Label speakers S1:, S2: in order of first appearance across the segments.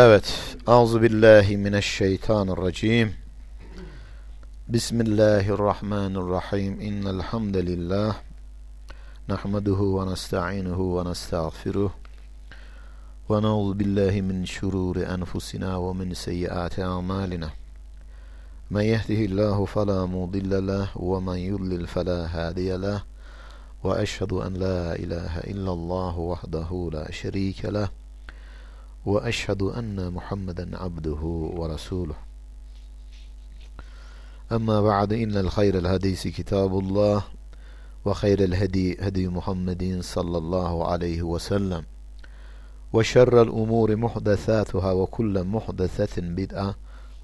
S1: Evet. Auzu billahi mineşşeytanirracim. Bismillahirrahmanirrahim. İnnel hamdalillah nahmeduhu ve nestainuhu ve nestağfiruh. Ve na'udzu billahi min şururi enfusina ve min seyyiati a'malina. Men yehdihillahu fela mudille leh ve men yudlil fela hadiye leh. Ve eşhedü en la ilahe illallah vahdehu la şerike leh. وأشهد أن محمدا عبده ورسوله. أما بعد إن الخير الحديث كتاب الله وخير الهدي هدي محمد صلى الله عليه وسلم وشر الأمور محدثاتها وكل محدثة بدعة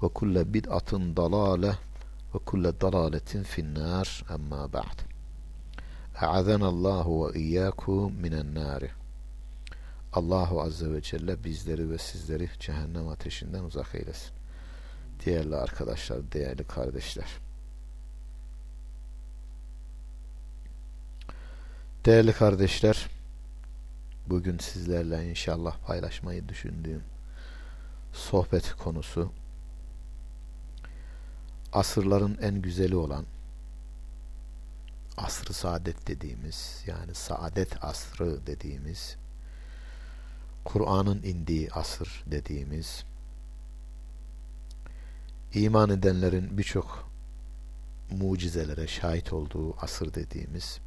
S1: وكل بدعة ضلالة وكل ضلالة في النار. أما بعد أعاذنا الله وإياكم من النار. Allahu Azze ve Celle bizleri ve sizleri cehennem ateşinden uzak eylesin. Değerli arkadaşlar, değerli kardeşler. Değerli kardeşler, bugün sizlerle inşallah paylaşmayı düşündüğüm sohbet konusu asırların en güzeli olan asrı saadet dediğimiz yani saadet asrı dediğimiz Kur'an'ın indiği asır dediğimiz iman edenlerin birçok mucizelere şahit olduğu asır dediğimiz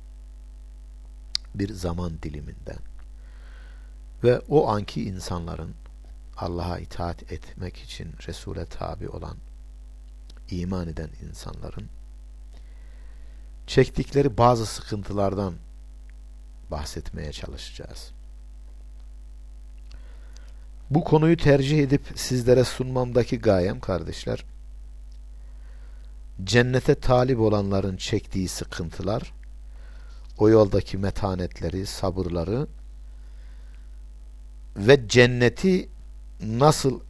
S1: bir zaman diliminden ve o anki insanların Allah'a itaat etmek için Resul'e tabi olan iman eden insanların çektikleri bazı sıkıntılardan bahsetmeye çalışacağız. Bu konuyu tercih edip sizlere sunmamdaki gayem kardeşler, cennete talip olanların çektiği sıkıntılar, o yoldaki metanetleri, sabırları ve cenneti nasıl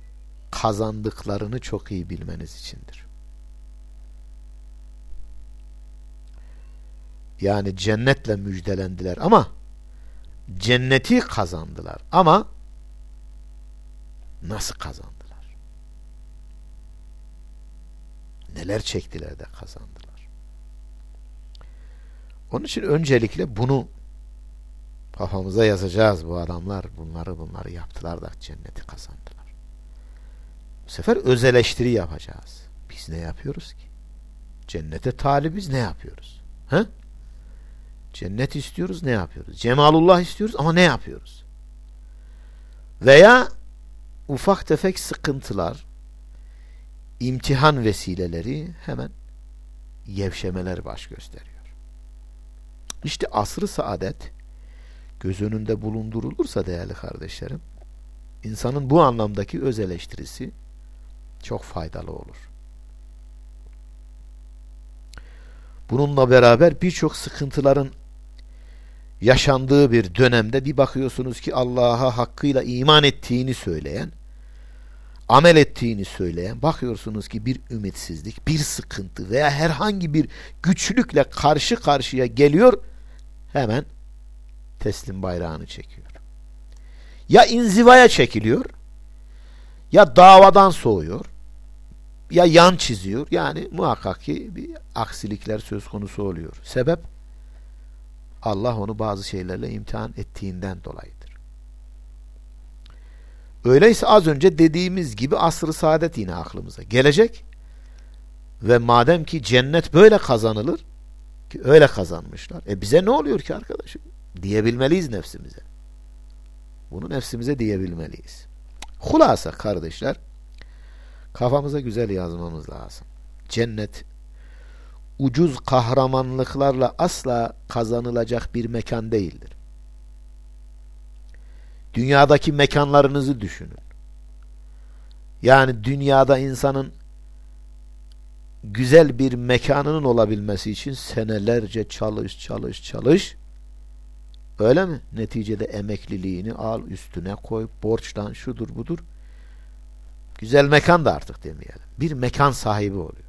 S1: kazandıklarını çok iyi bilmeniz içindir. Yani cennetle müjdelendiler ama cenneti kazandılar ama Nasıl kazandılar? Neler çektiler de kazandılar? Onun için öncelikle bunu kafamıza yazacağız. Bu adamlar bunları bunları yaptılar da cenneti kazandılar. Bu sefer öz eleştiri yapacağız. Biz ne yapıyoruz ki? Cennete talibiz ne yapıyoruz? He? Cennet istiyoruz ne yapıyoruz? Cemalullah istiyoruz ama ne yapıyoruz? Veya ufak tefek sıkıntılar, imtihan vesileleri hemen gevşemeler baş gösteriyor. İşte asrı saadet göz önünde bulundurulursa değerli kardeşlerim, insanın bu anlamdaki öz eleştirisi çok faydalı olur. Bununla beraber birçok sıkıntıların yaşandığı bir dönemde bir bakıyorsunuz ki Allah'a hakkıyla iman ettiğini söyleyen amel ettiğini söyleyen bakıyorsunuz ki bir ümitsizlik, bir sıkıntı veya herhangi bir güçlükle karşı karşıya geliyor hemen teslim bayrağını çekiyor. Ya inzivaya çekiliyor ya davadan soğuyor ya yan çiziyor. Yani muhakkak ki bir aksilikler söz konusu oluyor. Sebep Allah onu bazı şeylerle imtihan ettiğinden dolayı. Öyleyse az önce dediğimiz gibi asr-ı saadet yine aklımıza gelecek. Ve madem ki cennet böyle kazanılır ki öyle kazanmışlar. E bize ne oluyor ki arkadaşım? Diyebilmeliyiz nefsimize. Bunu nefsimize diyebilmeliyiz. Hulasa kardeşler kafamıza güzel yazmamız lazım. Cennet ucuz kahramanlıklarla asla kazanılacak bir mekan değildir. Dünyadaki mekanlarınızı düşünün. Yani dünyada insanın güzel bir mekanının olabilmesi için senelerce çalış çalış çalış öyle mi? Neticede emekliliğini al üstüne koy borçtan şudur budur güzel mekan da artık demeyelim. Bir mekan sahibi oluyor.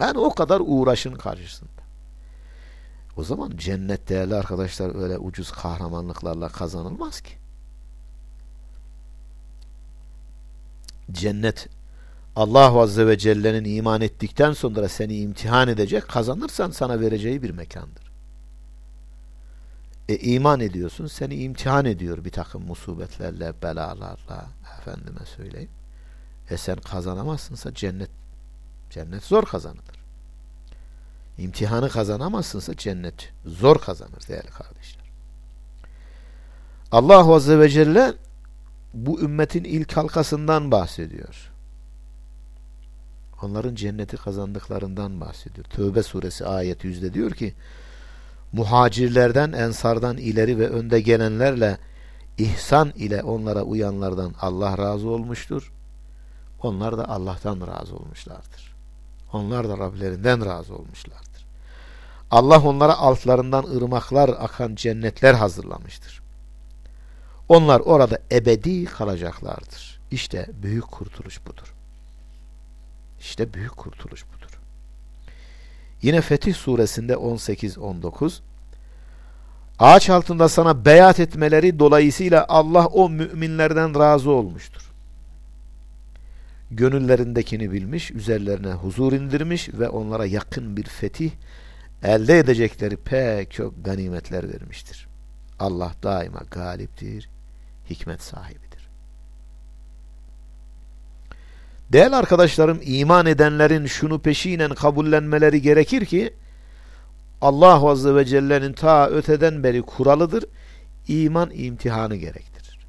S1: Yani o kadar uğraşın karşısında. O zaman cennet değerli arkadaşlar öyle ucuz kahramanlıklarla kazanılmaz ki. cennet Allah Azze ve Celle'nin iman ettikten sonra seni imtihan edecek, kazanırsan sana vereceği bir mekandır. E iman ediyorsun, seni imtihan ediyor bir takım musibetlerle, belalarla, efendime söyleyeyim. E sen kazanamazsınsa cennet, cennet zor kazanılır. İmtihanı kazanamazsınsa cennet zor kazanır değerli kardeşler. Allah Azze ve Celle bu ümmetin ilk halkasından bahsediyor. Onların cenneti kazandıklarından bahsediyor. Tövbe suresi ayet yüzde diyor ki muhacirlerden, ensardan ileri ve önde gelenlerle ihsan ile onlara uyanlardan Allah razı olmuştur. Onlar da Allah'tan razı olmuşlardır. Onlar da Rablerinden razı olmuşlardır. Allah onlara altlarından ırmaklar akan cennetler hazırlamıştır. Onlar orada ebedi kalacaklardır. İşte büyük kurtuluş budur. İşte büyük kurtuluş budur. Yine Fetih suresinde 18-19 Ağaç altında sana beyat etmeleri dolayısıyla Allah o müminlerden razı olmuştur. Gönüllerindekini bilmiş, üzerlerine huzur indirmiş ve onlara yakın bir fetih elde edecekleri pek çok ganimetler vermiştir. Allah daima galiptir, hikmet sahibidir. Değerli arkadaşlarım iman edenlerin şunu peşinen kabullenmeleri gerekir ki Allah Azze ve Celle'nin ta öteden beri kuralıdır. İman imtihanı gerektirir.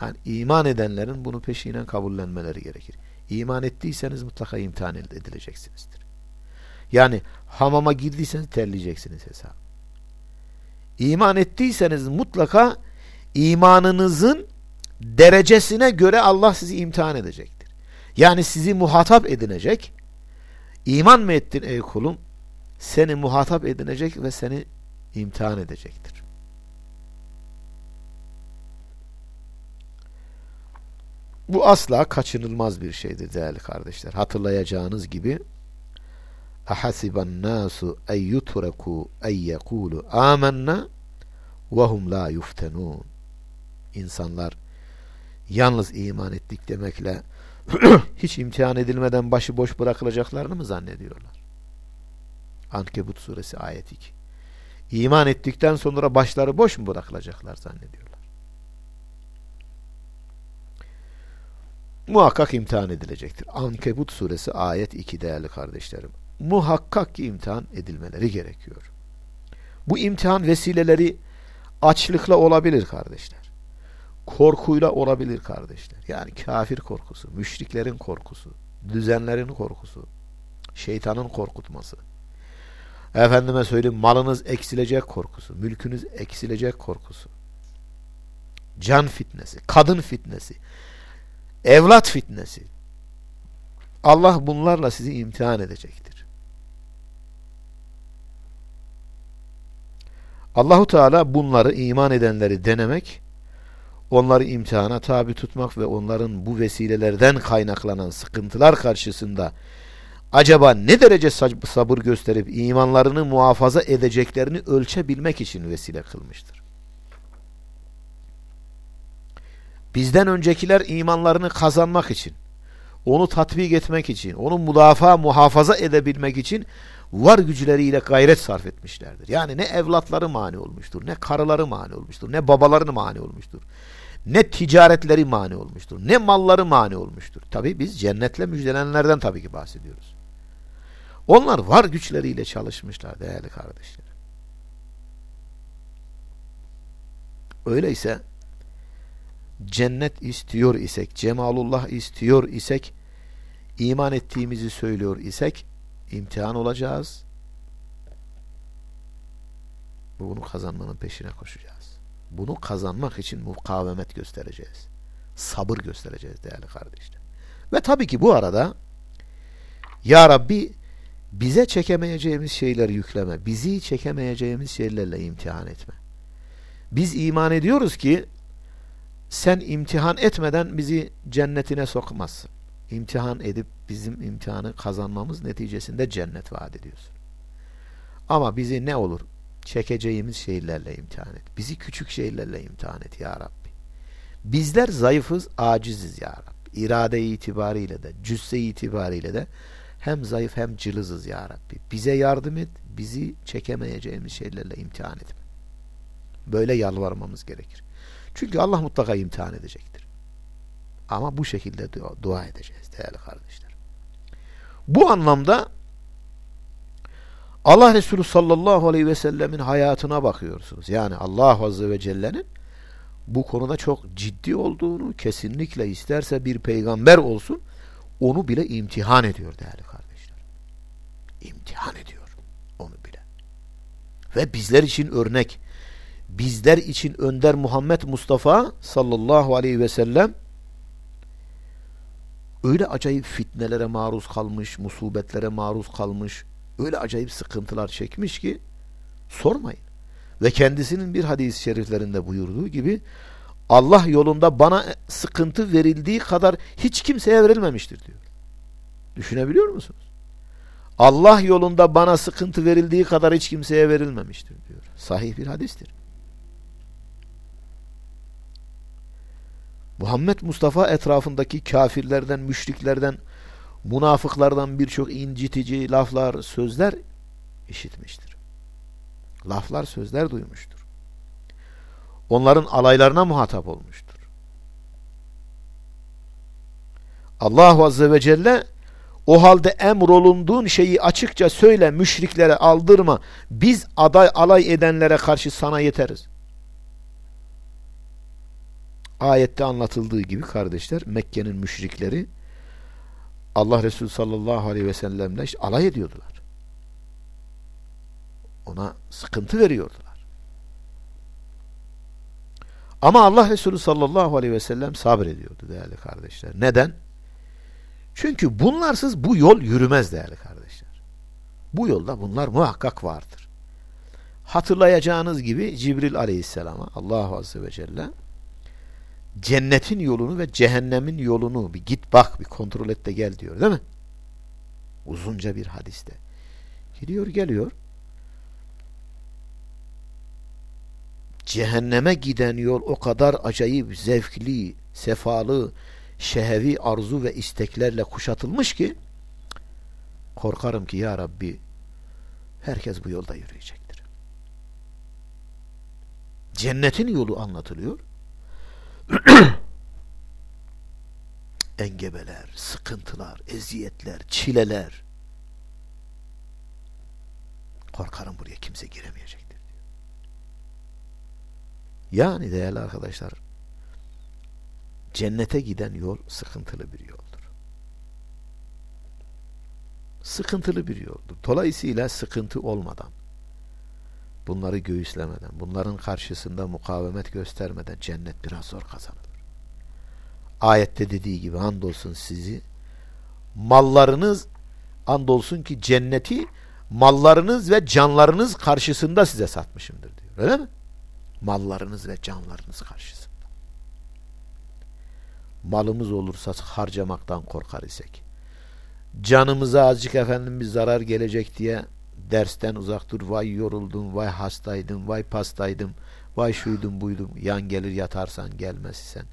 S1: Yani iman edenlerin bunu peşinen kabullenmeleri gerekir. İman ettiyseniz mutlaka imtihan edileceksinizdir. Yani hamama girdiyseniz terleyeceksiniz hesap. İman ettiyseniz mutlaka imanınızın derecesine göre Allah sizi imtihan edecektir. Yani sizi muhatap edinecek. İman mı ettin ey kulum? Seni muhatap edinecek ve seni imtihan edecektir. Bu asla kaçınılmaz bir şeydir değerli kardeşler. Hatırlayacağınız gibi ahasiban nasu en yutreku en yekulu amennâ ve hum la yuftenun insanlar yalnız iman ettik demekle hiç imtihan edilmeden başıboş bırakılacaklarını mı zannediyorlar? Ankebut suresi ayet 2. İman ettikten sonra başları boş mu bırakılacaklar zannediyorlar? Muhakkak imtihan edilecektir. Ankebut suresi ayet 2 değerli kardeşlerim. Muhakkak ki imtihan edilmeleri gerekiyor. Bu imtihan vesileleri açlıkla olabilir kardeşler korkuyla olabilir kardeşler. Yani kafir korkusu, müşriklerin korkusu, düzenlerin korkusu, şeytanın korkutması. Efendime söyleyeyim malınız eksilecek korkusu, mülkünüz eksilecek korkusu. Can fitnesi, kadın fitnesi, evlat fitnesi. Allah bunlarla sizi imtihan edecektir. Allahu Teala bunları iman edenleri denemek onları imtihana tabi tutmak ve onların bu vesilelerden kaynaklanan sıkıntılar karşısında acaba ne derece sabır gösterip imanlarını muhafaza edeceklerini ölçebilmek için vesile kılmıştır. Bizden öncekiler imanlarını kazanmak için, onu tatbik etmek için, onu müdafaa, muhafaza edebilmek için var güçleriyle gayret sarf etmişlerdir. Yani ne evlatları mani olmuştur, ne karıları mani olmuştur, ne babalarını mani olmuştur ne ticaretleri mani olmuştur, ne malları mani olmuştur. Tabi biz cennetle müjdelenenlerden tabii ki bahsediyoruz. Onlar var güçleriyle çalışmışlar değerli kardeşler. Öyleyse cennet istiyor isek, cemalullah istiyor isek, iman ettiğimizi söylüyor isek, imtihan olacağız. Bunu kazanmanın peşine koşacağız. Bunu kazanmak için mukavemet göstereceğiz. Sabır göstereceğiz değerli kardeşler. Ve tabii ki bu arada Ya Rabbi bize çekemeyeceğimiz şeyler yükleme. Bizi çekemeyeceğimiz şeylerle imtihan etme. Biz iman ediyoruz ki sen imtihan etmeden bizi cennetine sokmazsın. İmtihan edip bizim imtihanı kazanmamız neticesinde cennet vaat ediyorsun. Ama bizi ne olur? çekeceğimiz şeylerle imtihan et. Bizi küçük şeylerle imtihan et ya Rabbi. Bizler zayıfız, aciziz ya Rabbi. irade itibariyle de, cüsse itibariyle de hem zayıf hem cılızız ya Rabbi. Bize yardım et, bizi çekemeyeceğimiz şeylerle imtihan etme. Böyle yalvarmamız gerekir. Çünkü Allah mutlaka imtihan edecektir. Ama bu şekilde dua, edeceğiz değerli kardeşler. Bu anlamda Allah Resulü sallallahu aleyhi ve sellemin hayatına bakıyorsunuz. Yani Allah Azze ve Celle'nin bu konuda çok ciddi olduğunu kesinlikle isterse bir peygamber olsun onu bile imtihan ediyor değerli kardeşler. İmtihan ediyor onu bile. Ve bizler için örnek, bizler için önder Muhammed Mustafa sallallahu aleyhi ve sellem öyle acayip fitnelere maruz kalmış, musibetlere maruz kalmış, öyle acayip sıkıntılar çekmiş ki sormayın. Ve kendisinin bir hadis-i şeriflerinde buyurduğu gibi Allah yolunda bana sıkıntı verildiği kadar hiç kimseye verilmemiştir diyor. Düşünebiliyor musunuz? Allah yolunda bana sıkıntı verildiği kadar hiç kimseye verilmemiştir diyor. Sahih bir hadistir. Muhammed Mustafa etrafındaki kafirlerden, müşriklerden, münafıklardan birçok incitici laflar, sözler işitmiştir. Laflar, sözler duymuştur. Onların alaylarına muhatap olmuştur. Allah Azze ve Celle o halde emrolunduğun şeyi açıkça söyle, müşriklere aldırma. Biz aday alay edenlere karşı sana yeteriz. Ayette anlatıldığı gibi kardeşler Mekke'nin müşrikleri Allah Resulü sallallahu aleyhi ve sellemle işte alay ediyordular. Ona sıkıntı veriyordular. Ama Allah Resulü sallallahu aleyhi ve sellem sabrediyordu değerli kardeşler. Neden? Çünkü bunlarsız bu yol yürümez değerli kardeşler. Bu yolda bunlar muhakkak vardır. Hatırlayacağınız gibi Cibril aleyhisselama Allah azze ve celle cennetin yolunu ve cehennemin yolunu bir git bak bir kontrol et de gel diyor değil mi? Uzunca bir hadiste. Gidiyor geliyor. Cehenneme giden yol o kadar acayip, zevkli, sefalı, şehevi arzu ve isteklerle kuşatılmış ki korkarım ki ya Rabbi herkes bu yolda yürüyecektir. Cennetin yolu anlatılıyor. engebeler, sıkıntılar, eziyetler, çileler. Korkarım buraya kimse giremeyecektir. Yani değerli arkadaşlar, cennete giden yol sıkıntılı bir yoldur. Sıkıntılı bir yoldur. Dolayısıyla sıkıntı olmadan, bunları göğüslemeden, bunların karşısında mukavemet göstermeden cennet biraz zor kazanılır. Ayette dediği gibi andolsun sizi mallarınız andolsun ki cenneti mallarınız ve canlarınız karşısında size satmışımdır diyor. Öyle mi? Mallarınız ve canlarınız karşısında. Malımız olursa harcamaktan korkar isek. Canımıza azıcık efendim bir zarar gelecek diye dersten uzak dur. Vay yoruldum, vay hastaydım, vay pastaydım, vay şuydum buydum. Yan gelir yatarsan gelmezsen.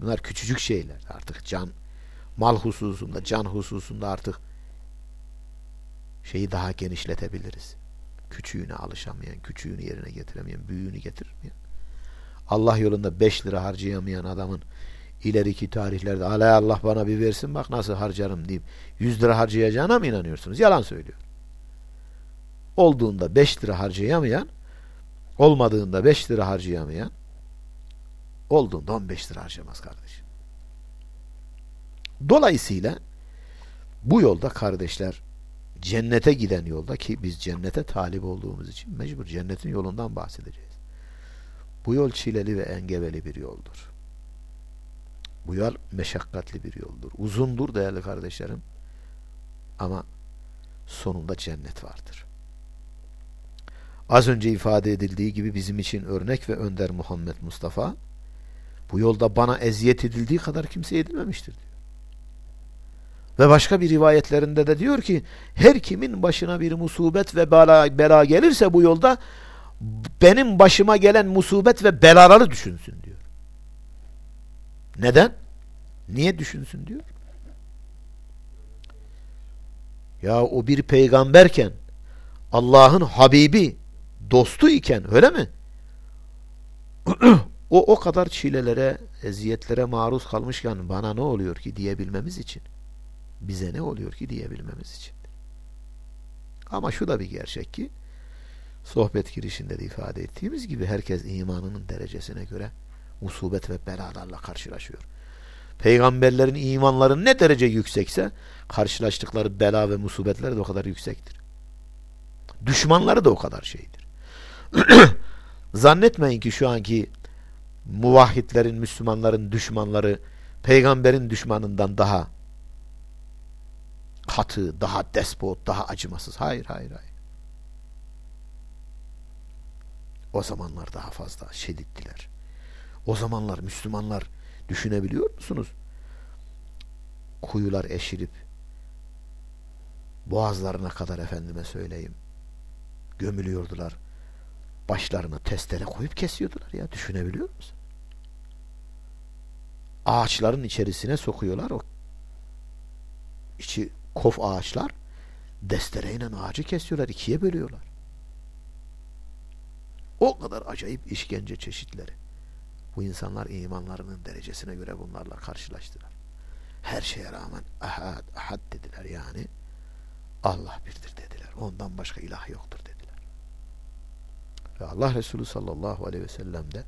S1: Bunlar küçücük şeyler. Artık can, mal hususunda, can hususunda artık şeyi daha genişletebiliriz. Küçüğüne alışamayan, küçüğünü yerine getiremeyen, büyüğünü getirmeyen. Allah yolunda 5 lira harcayamayan adamın ileriki tarihlerde alay Allah bana bir versin bak nasıl harcarım deyip 100 lira harcayacağına mı inanıyorsunuz? Yalan söylüyor. Olduğunda 5 lira harcayamayan, olmadığında 5 lira harcayamayan, olduğunda 15 lira harcamaz kardeşim. Dolayısıyla bu yolda kardeşler cennete giden yolda ki biz cennete talip olduğumuz için mecbur cennetin yolundan bahsedeceğiz. Bu yol çileli ve engebeli bir yoldur. Bu yol meşakkatli bir yoldur. Uzundur değerli kardeşlerim. Ama sonunda cennet vardır. Az önce ifade edildiği gibi bizim için örnek ve önder Muhammed Mustafa bu yolda bana eziyet edildiği kadar kimse edilmemiştir diyor. Ve başka bir rivayetlerinde de diyor ki her kimin başına bir musibet ve bela, bela gelirse bu yolda benim başıma gelen musibet ve belaları düşünsün diyor. Neden? Niye düşünsün diyor. Ya o bir peygamberken Allah'ın Habibi dostu iken öyle mi? o o kadar çilelere, eziyetlere maruz kalmışken bana ne oluyor ki diyebilmemiz için. Bize ne oluyor ki diyebilmemiz için. Ama şu da bir gerçek ki sohbet girişinde de ifade ettiğimiz gibi herkes imanının derecesine göre musibet ve belalarla karşılaşıyor. Peygamberlerin imanları ne derece yüksekse karşılaştıkları bela ve musibetler de o kadar yüksektir. Düşmanları da o kadar şeydir. Zannetmeyin ki şu anki muvahhidlerin, Müslümanların düşmanları peygamberin düşmanından daha katı, daha despot, daha acımasız. Hayır, hayır, hayır. O zamanlar daha fazla şedittiler. O zamanlar Müslümanlar düşünebiliyor musunuz? Kuyular eşirip boğazlarına kadar efendime söyleyeyim gömülüyordular. Başlarına testere koyup kesiyordular ya. Düşünebiliyor musun? Ağaçların içerisine sokuyorlar o içi kof ağaçlar destereyle ağacı kesiyorlar, ikiye bölüyorlar. O kadar acayip işkence çeşitleri. Bu insanlar imanlarının derecesine göre bunlarla karşılaştılar. Her şeye rağmen ahad, ahad dediler yani. Allah birdir dediler. Ondan başka ilah yoktur dediler. Ve Allah Resulü sallallahu aleyhi ve sellem de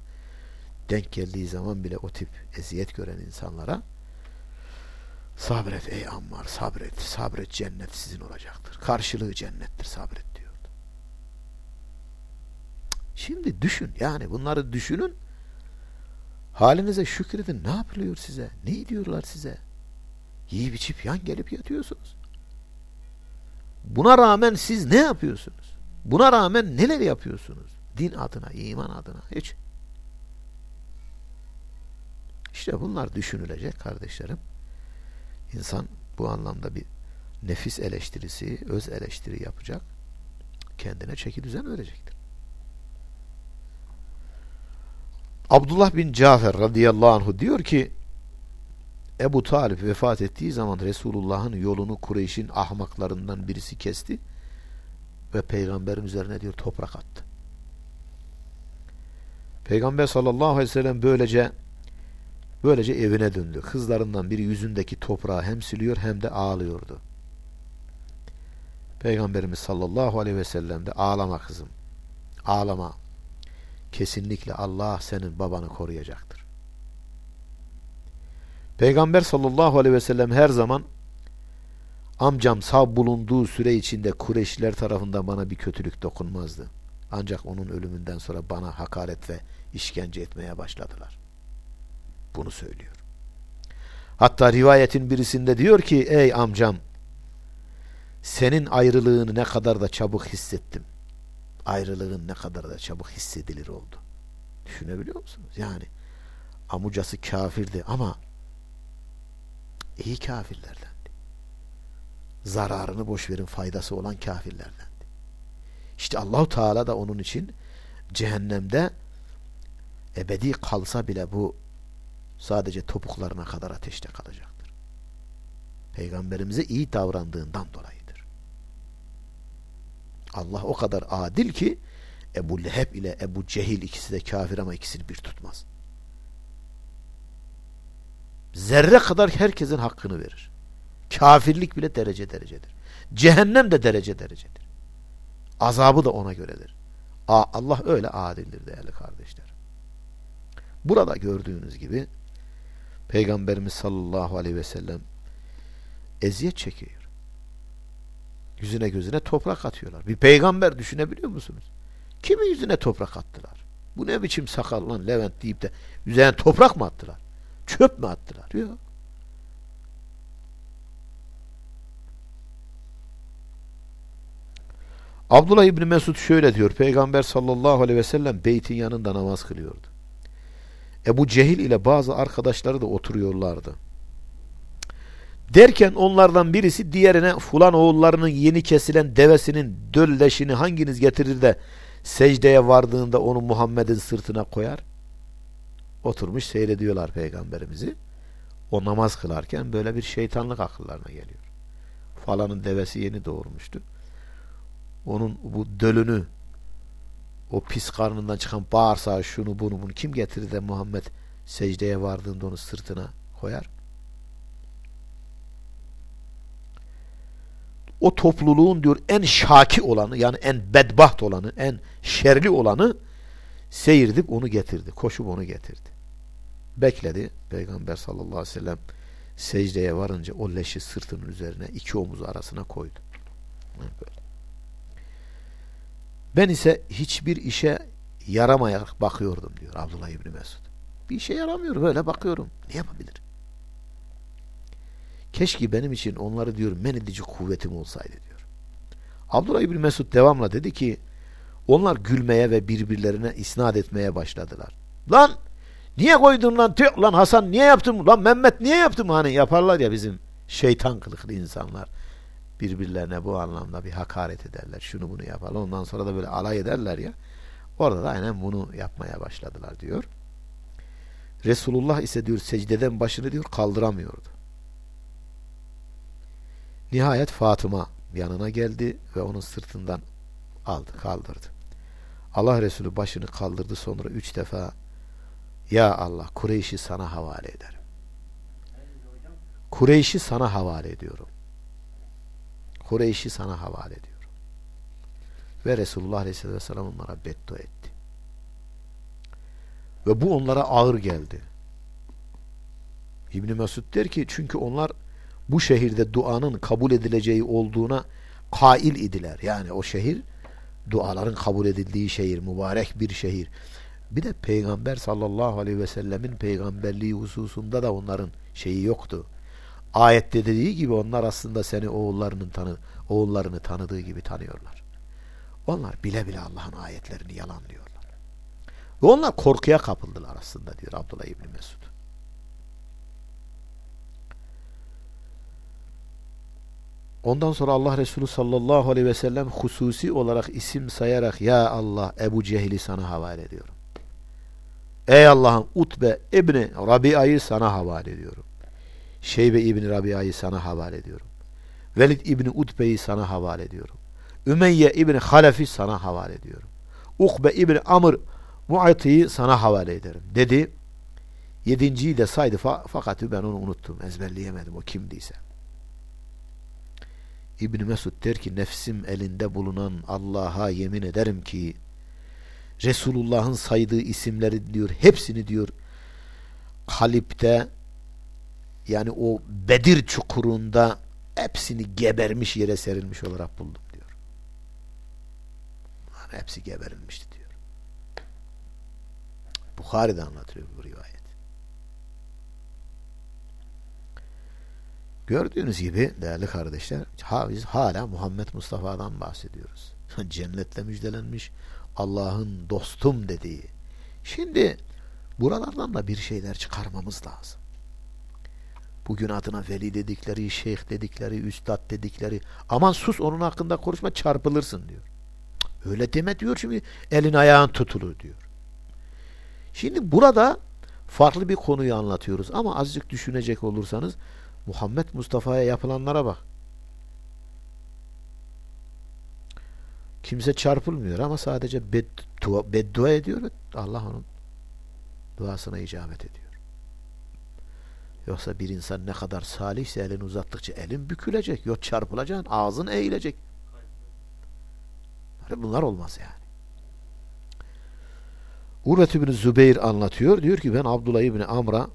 S1: denk geldiği zaman bile o tip eziyet gören insanlara sabret ey Ammar sabret, sabret cennet sizin olacaktır. Karşılığı cennettir sabret. diyordu. Şimdi düşün yani bunları düşünün. Halinize şükredin. Ne yapılıyor size? Ne diyorlar size? Yiyip içip yan gelip yatıyorsunuz. Buna rağmen siz ne yapıyorsunuz? Buna rağmen neler yapıyorsunuz din adına iman adına hiç işte bunlar düşünülecek kardeşlerim. İnsan bu anlamda bir nefis eleştirisi, öz eleştiri yapacak. Kendine çeki düzen verecektir. Abdullah bin Cafer radıyallahu anhu diyor ki Ebu Talip vefat ettiği zaman Resulullah'ın yolunu Kureyş'in ahmaklarından birisi kesti ve peygamberin üzerine diyor toprak attı. Peygamber sallallahu aleyhi ve sellem böylece Böylece evine döndü. Kızlarından biri yüzündeki toprağı hem siliyor hem de ağlıyordu. Peygamberimiz sallallahu aleyhi ve sellem de ağlama kızım. Ağlama. Kesinlikle Allah senin babanı koruyacaktır. Peygamber sallallahu aleyhi ve sellem her zaman amcam sağ bulunduğu süre içinde Kureyşliler tarafından bana bir kötülük dokunmazdı. Ancak onun ölümünden sonra bana hakaret ve işkence etmeye başladılar bunu söylüyor. Hatta rivayetin birisinde diyor ki ey amcam senin ayrılığını ne kadar da çabuk hissettim. Ayrılığın ne kadar da çabuk hissedilir oldu. Düşünebiliyor musunuz? Yani amucası kafirdi ama iyi kafirlerdendi. Zararını boş verin faydası olan kafirlerdendi. İşte Allahu Teala da onun için cehennemde ebedi kalsa bile bu sadece topuklarına kadar ateşte kalacaktır. Peygamberimize iyi davrandığından dolayıdır. Allah o kadar adil ki Ebu Leheb ile Ebu Cehil ikisi de kafir ama ikisini bir tutmaz. Zerre kadar herkesin hakkını verir. Kafirlik bile derece derecedir. Cehennem de derece derecedir. Azabı da ona göredir. Allah öyle adildir değerli kardeşler. Burada gördüğünüz gibi Peygamberimiz sallallahu aleyhi ve sellem eziyet çekiyor. Yüzüne gözüne toprak atıyorlar. Bir peygamber düşünebiliyor musunuz? Kimin yüzüne toprak attılar? Bu ne biçim sakal lan Levent deyip de üzerine toprak mı attılar? Çöp mü attılar? Yok. Abdullah İbni Mesud şöyle diyor. Peygamber sallallahu aleyhi ve sellem beytin yanında namaz kılıyordu. Ebu Cehil ile bazı arkadaşları da oturuyorlardı. Derken onlardan birisi diğerine fulan oğullarının yeni kesilen devesinin dölleşini hanginiz getirir de secdeye vardığında onu Muhammed'in sırtına koyar? Oturmuş seyrediyorlar peygamberimizi. o namaz kılarken böyle bir şeytanlık akıllarına geliyor. Falanın devesi yeni doğurmuştu. Onun bu dölünü o pis karnından çıkan bağırsağı şunu bunu bunu kim getirir de Muhammed secdeye vardığında onu sırtına koyar? O topluluğun diyor en şaki olanı yani en bedbaht olanı en şerli olanı seyirdik onu getirdi. Koşup onu getirdi. Bekledi. Peygamber sallallahu aleyhi ve sellem secdeye varınca o leşi sırtının üzerine iki omuz arasına koydu. Böyle. Ben ise hiçbir işe yaramayarak bakıyordum diyor Abdullah İbni Mesud. Bir işe yaramıyor böyle bakıyorum. Ne yapabilir? Keşke benim için onları diyor men edici kuvvetim olsaydı diyor. Abdullah İbni Mesud devamla dedi ki onlar gülmeye ve birbirlerine isnat etmeye başladılar. Lan niye koydun lan tüh lan Hasan niye yaptın lan Mehmet niye yaptın hani yaparlar ya bizim şeytan kılıklı insanlar birbirlerine bu anlamda bir hakaret ederler. Şunu bunu yaparlar. Ondan sonra da böyle alay ederler ya. Orada da aynen bunu yapmaya başladılar diyor. Resulullah ise diyor secdeden başını diyor kaldıramıyordu. Nihayet Fatıma yanına geldi ve onun sırtından aldı, kaldırdı. Allah Resulü başını kaldırdı sonra üç defa Ya Allah Kureyş'i sana havale ederim. Kureyş'i sana havale ediyorum. Kureyş'i sana havale ediyorum. Ve Resulullah Aleyhisselatü Vesselam onlara beddua etti. Ve bu onlara ağır geldi. İbni Mesud der ki çünkü onlar bu şehirde duanın kabul edileceği olduğuna kail idiler. Yani o şehir duaların kabul edildiği şehir, mübarek bir şehir. Bir de Peygamber sallallahu aleyhi ve sellemin peygamberliği hususunda da onların şeyi yoktu. Ayette dediği gibi onlar aslında seni oğullarının tanı oğullarını tanıdığı gibi tanıyorlar. Onlar bile bile Allah'ın ayetlerini yalanlıyorlar. Ve onlar korkuya kapıldılar aslında diyor Abdullah İbni Mesud. Ondan sonra Allah Resulü sallallahu aleyhi ve sellem hususi olarak isim sayarak Ya Allah Ebu Cehil'i sana havale ediyorum. Ey Allah'ım Utbe İbni Rabia'yı sana havale ediyorum. Şeybe İbni Rabia'yı sana havale ediyorum. Velid İbni Utbe'yi sana havale ediyorum. Ümeyye İbni Halef'i sana havale ediyorum. Ukbe İbni Amr Mu'ati'yi sana havale ederim dedi. Yedinciyi de saydı fakat ben onu unuttum. Ezberleyemedim o kimdiyse. İbni Mesud der ki nefsim elinde bulunan Allah'a yemin ederim ki Resulullah'ın saydığı isimleri diyor hepsini diyor kalipte yani o Bedir çukurunda hepsini gebermiş yere serilmiş olarak buldum diyor. Yani hepsi geberilmişti diyor. Bukhari'de anlatıyor bu rivayet. Gördüğünüz gibi değerli kardeşler biz hala Muhammed Mustafa'dan bahsediyoruz. Cennetle müjdelenmiş Allah'ın dostum dediği. Şimdi buralardan da bir şeyler çıkarmamız lazım. Bugün adına veli dedikleri, şeyh dedikleri, üstad dedikleri aman sus onun hakkında konuşma çarpılırsın diyor. Öyle deme diyor şimdi elin ayağın tutulur diyor. Şimdi burada farklı bir konuyu anlatıyoruz ama azıcık düşünecek olursanız Muhammed Mustafa'ya yapılanlara bak. Kimse çarpılmıyor ama sadece beddua, beddua ediyor. Allah onun duasına icabet ediyor. Yoksa bir insan ne kadar salihse elini uzattıkça elin bükülecek. Yok çarpılacaksın. Ağzın eğilecek. Bunlar olmaz yani. Urvet İbni Zübeyir anlatıyor. Diyor ki ben Abdullah İbni Amr'a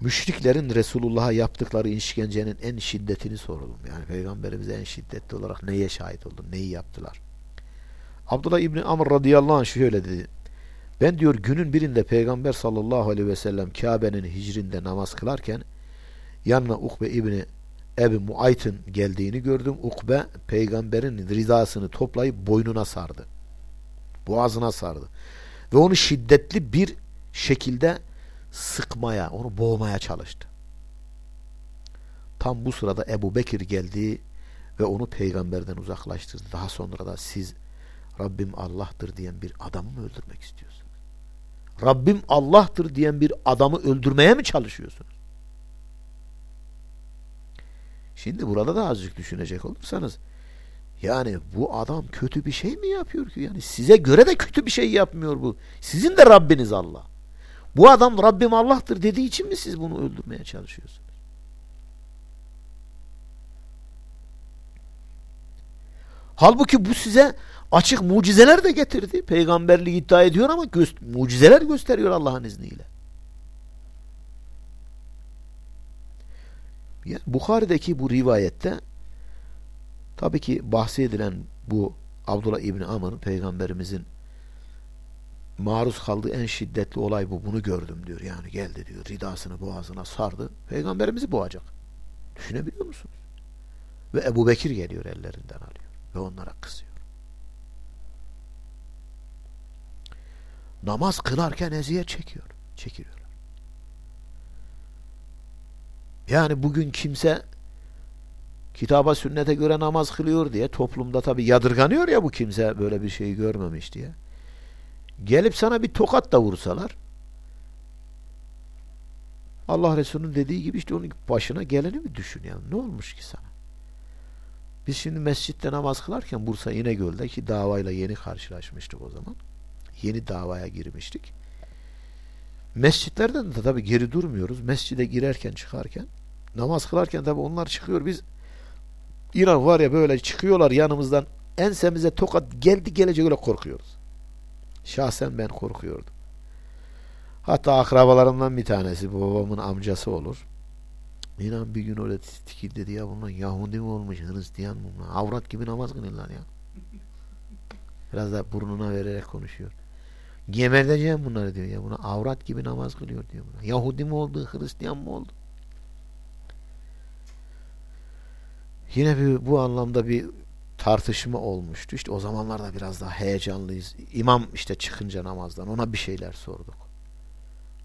S1: müşriklerin Resulullah'a yaptıkları işkencenin en şiddetini sordum. Yani Peygamberimize en şiddetli olarak neye şahit oldun? Neyi yaptılar? Abdullah İbni Amr radıyallahu anh şöyle dedi. Ben diyor günün birinde Peygamber sallallahu aleyhi ve sellem Kabe'nin hicrində namaz kılarken yanına Ukbe İbni Ebi Muayt'ın geldiğini gördüm. Ukbe peygamberin ridasını toplayıp boynuna sardı. Boğazına sardı. Ve onu şiddetli bir şekilde sıkmaya, onu boğmaya çalıştı. Tam bu sırada Ebu Bekir geldi ve onu peygamberden uzaklaştırdı. Daha sonra da siz Rabbim Allah'tır diyen bir adamı mı öldürmek istiyorsunuz? Rabbim Allah'tır diyen bir adamı öldürmeye mi çalışıyorsunuz? Şimdi burada da azıcık düşünecek olursanız yani bu adam kötü bir şey mi yapıyor ki? Yani size göre de kötü bir şey yapmıyor bu. Sizin de Rabbiniz Allah. Bu adam Rabbim Allah'tır dediği için mi siz bunu öldürmeye çalışıyorsunuz? Halbuki bu size açık mucizeler de getirdi. Peygamberliği iddia ediyor ama gö mucizeler gösteriyor Allah'ın izniyle. Yani Bukhari'deki bu rivayette tabii ki bahsedilen bu Abdullah İbni Amr peygamberimizin maruz kaldığı en şiddetli olay bu. Bunu gördüm diyor. Yani geldi diyor. Ridasını boğazına sardı. Peygamberimizi boğacak. Düşünebiliyor musunuz? Ve Ebu Bekir geliyor ellerinden alıyor. Ve onlara kızıyor. Namaz kılarken eziyet çekiyor. Çekiliyorlar. Yani bugün kimse kitaba sünnete göre namaz kılıyor diye toplumda tabi yadırganıyor ya bu kimse böyle bir şeyi görmemiş diye. Gelip sana bir tokat da vursalar Allah Resulü'nün dediği gibi işte onun başına geleni mi düşün yani. Ne olmuş ki sana? Biz şimdi mescitte namaz kılarken Bursa İnegöl'de ki davayla yeni karşılaşmıştık o zaman. Yeni davaya girmiştik. Mescitlerden de tabii geri durmuyoruz. Mescide girerken çıkarken namaz kılarken tabii onlar çıkıyor. Biz İran var ya böyle çıkıyorlar yanımızdan ensemize tokat geldi gelecek öyle korkuyoruz. Şahsen ben korkuyordum. Hatta akrabalarımdan bir tanesi babamın amcası olur. İnan bir gün öyle tikil dedi ya bunlar Yahudi mi olmuş Hristiyan mı avrat gibi namaz kılıyorlar ya. Biraz da burnuna vererek konuşuyor. Geberteceğim bunları diyor ya buna avrat gibi namaz kılıyor diyor buna. Yahudi mi oldu Hristiyan mı oldu? Yine bir, bu anlamda bir tartışma olmuştu. İşte o zamanlarda biraz daha heyecanlıyız. İmam işte çıkınca namazdan ona bir şeyler sorduk.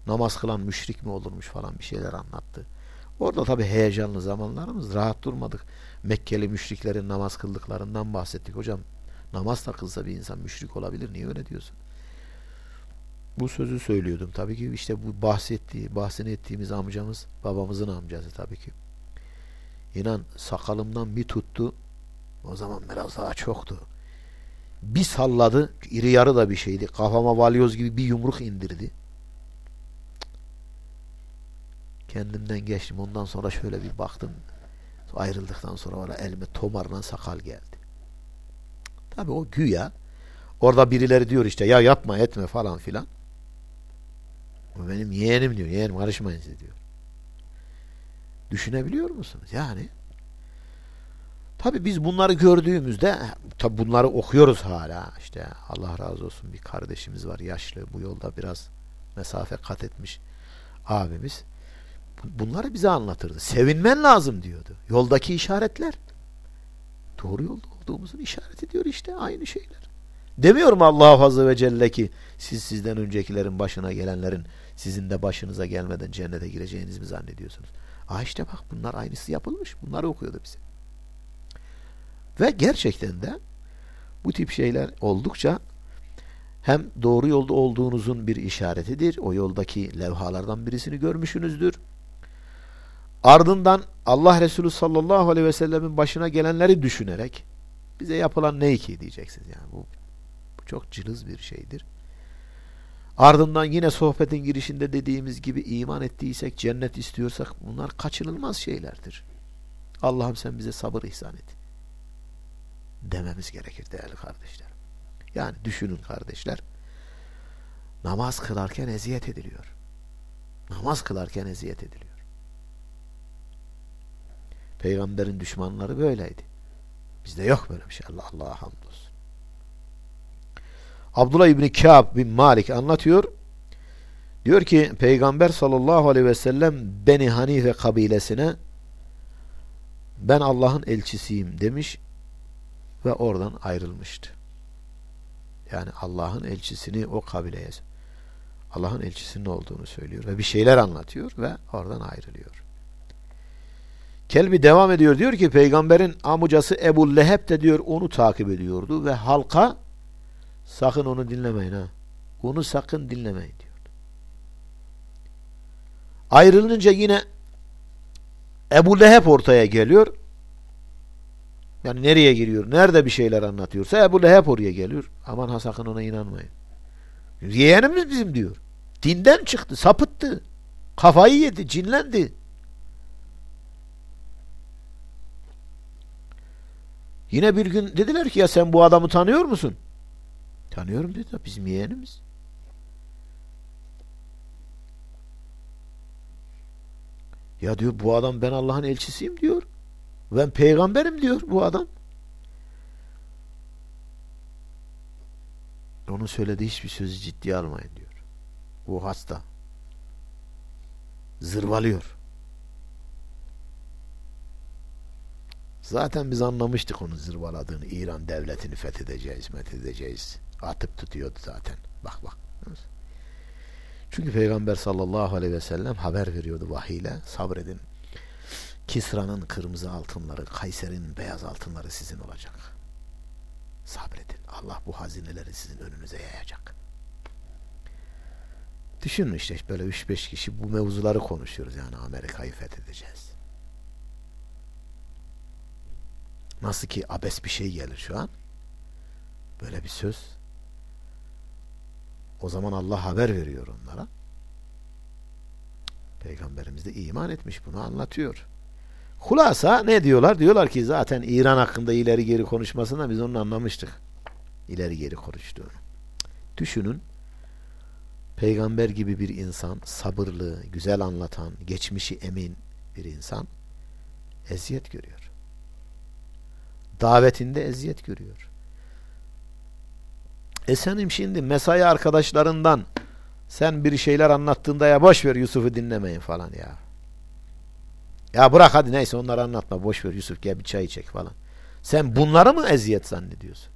S1: Namaz kılan müşrik mi olurmuş falan bir şeyler anlattı. Orada tabi heyecanlı zamanlarımız rahat durmadık. Mekkeli müşriklerin namaz kıldıklarından bahsettik. Hocam namaz da kılsa bir insan müşrik olabilir. Niye öyle diyorsun? Bu sözü söylüyordum. Tabii ki işte bu bahsettiği, bahsini ettiğimiz amcamız, babamızın amcası tabii ki. İnan sakalımdan bir tuttu. O zaman biraz daha çoktu. Bir salladı. iri yarı da bir şeydi. Kafama valyoz gibi bir yumruk indirdi. Kendimden geçtim. Ondan sonra şöyle bir baktım. Ayrıldıktan sonra bana elime tomarla sakal geldi. Tabi o güya orada birileri diyor işte ya yapma etme falan filan. O benim yeğenim diyor. Yeğenim karışmayın siz diyor. Düşünebiliyor musunuz? Yani tabi biz bunları gördüğümüzde tabi bunları okuyoruz hala. İşte Allah razı olsun bir kardeşimiz var yaşlı. Bu yolda biraz mesafe kat etmiş abimiz. Bunları bize anlatırdı. Sevinmen lazım diyordu. Yoldaki işaretler. Doğru yolda olduğumuzun işareti diyor işte aynı şeyler. Demiyorum Allah Azze ve Celle ki siz sizden öncekilerin başına gelenlerin sizin de başınıza gelmeden cennete gireceğinizi mi zannediyorsunuz? Aa işte bak bunlar aynısı yapılmış. Bunları okuyordu bize. Ve gerçekten de bu tip şeyler oldukça hem doğru yolda olduğunuzun bir işaretidir. O yoldaki levhalardan birisini görmüşsünüzdür. Ardından Allah Resulü sallallahu aleyhi ve sellemin başına gelenleri düşünerek bize yapılan ne ki diyeceksiniz. Yani bu, bu çok cılız bir şeydir. Ardından yine sohbetin girişinde dediğimiz gibi iman ettiysek, cennet istiyorsak bunlar kaçınılmaz şeylerdir. Allah'ım sen bize sabır ihsan et. Dememiz gerekir değerli kardeşler. Yani düşünün kardeşler. Namaz kılarken eziyet ediliyor. Namaz kılarken eziyet ediliyor. Peygamberin düşmanları böyleydi. Bizde yok böyle bir şey. Allah Allah'a hamdolsun. Abdullah İbni Kâb bin Malik anlatıyor. Diyor ki Peygamber sallallahu aleyhi ve sellem Beni Hanife kabilesine ben Allah'ın elçisiyim demiş ve oradan ayrılmıştı. Yani Allah'ın elçisini o kabileye Allah'ın elçisinin olduğunu söylüyor ve bir şeyler anlatıyor ve oradan ayrılıyor. Kelbi devam ediyor. Diyor ki peygamberin amcası Ebu Leheb de diyor onu takip ediyordu ve halka sakın onu dinlemeyin ha. Onu sakın dinlemeyin diyor. Ayrılınca yine Ebu Leheb ortaya geliyor. Yani nereye giriyor? Nerede bir şeyler anlatıyorsa Ebu Leheb oraya geliyor. Aman ha sakın ona inanmayın. Yeğenimiz bizim diyor. Dinden çıktı, sapıttı. Kafayı yedi, cinlendi. Yine bir gün dediler ki ya sen bu adamı tanıyor musun? Tanıyorum dedi. Bizim yeğenimiz. Ya diyor bu adam ben Allah'ın elçisiyim diyor. Ben peygamberim diyor bu adam. Onun söylediği hiçbir sözü ciddiye almayın diyor. O hasta. Zırvalıyor. Zaten biz anlamıştık onun zırvaladığını. İran devletini fethedeceğiz, methedeceğiz. Atıp tutuyordu zaten. Bak bak. Çünkü Peygamber sallallahu aleyhi ve sellem haber veriyordu vahiyle. Sabredin. Kisra'nın kırmızı altınları, Kayser'in beyaz altınları sizin olacak. Sabredin. Allah bu hazineleri sizin önünüze yayacak. Düşünün işte böyle 3-5 kişi bu mevzuları konuşuyoruz yani Amerika'yı fethedeceğiz. Nasıl ki abes bir şey gelir şu an. Böyle bir söz. O zaman Allah haber veriyor onlara. Peygamberimiz de iman etmiş bunu anlatıyor. Hulasa ne diyorlar? Diyorlar ki zaten İran hakkında ileri geri konuşmasına biz onu anlamıştık. İleri geri konuştuğunu. Düşünün peygamber gibi bir insan, sabırlı, güzel anlatan, geçmişi emin bir insan eziyet görüyor. Davetinde eziyet görüyor. E senin şimdi mesai arkadaşlarından sen bir şeyler anlattığında ya boş ver Yusuf'u dinlemeyin falan ya. Ya bırak hadi neyse onları anlatma boş ver Yusuf gel bir çay çek falan. Sen bunları mı eziyet zannediyorsun?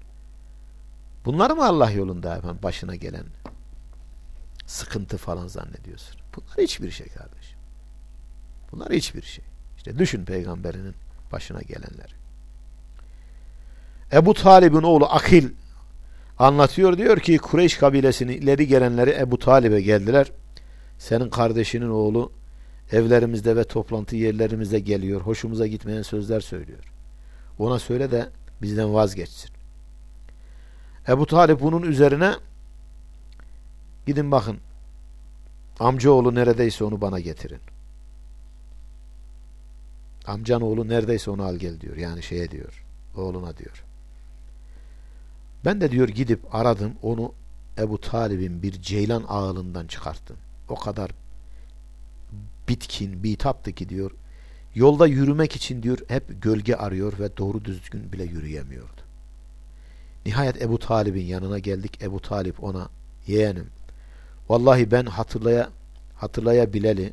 S1: Bunları mı Allah yolunda efendim başına gelen sıkıntı falan zannediyorsun? Bunlar hiçbir şey kardeşim. Bunlar hiçbir şey. İşte düşün peygamberinin başına gelenleri. Ebu Talib'in oğlu Akil anlatıyor diyor ki Kureyş kabilesinin ileri gelenleri Ebu Talib'e geldiler. Senin kardeşinin oğlu evlerimizde ve toplantı yerlerimizde geliyor. Hoşumuza gitmeyen sözler söylüyor. Ona söyle de bizden vazgeçsin. Ebu Talip bunun üzerine gidin bakın amcaoğlu neredeyse onu bana getirin. Amcan oğlu neredeyse onu al gel diyor. Yani şeye diyor. Oğluna diyor. Ben de diyor gidip aradım onu Ebu Talib'in bir ceylan ağılından çıkarttım. O kadar bitkin, bitaptı ki diyor. Yolda yürümek için diyor hep gölge arıyor ve doğru düzgün bile yürüyemiyordu. Nihayet Ebu Talib'in yanına geldik. Ebu Talip ona yeğenim vallahi ben hatırlaya hatırlayabileli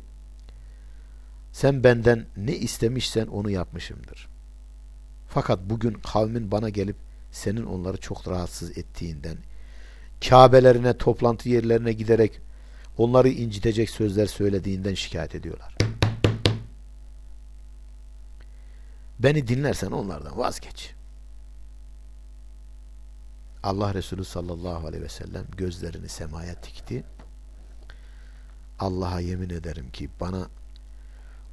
S1: sen benden ne istemişsen onu yapmışımdır. Fakat bugün kavmin bana gelip senin onları çok rahatsız ettiğinden, Kabelerine, toplantı yerlerine giderek onları incitecek sözler söylediğinden şikayet ediyorlar. Beni dinlersen onlardan vazgeç. Allah Resulü sallallahu aleyhi ve sellem gözlerini semaya dikti. Allah'a yemin ederim ki bana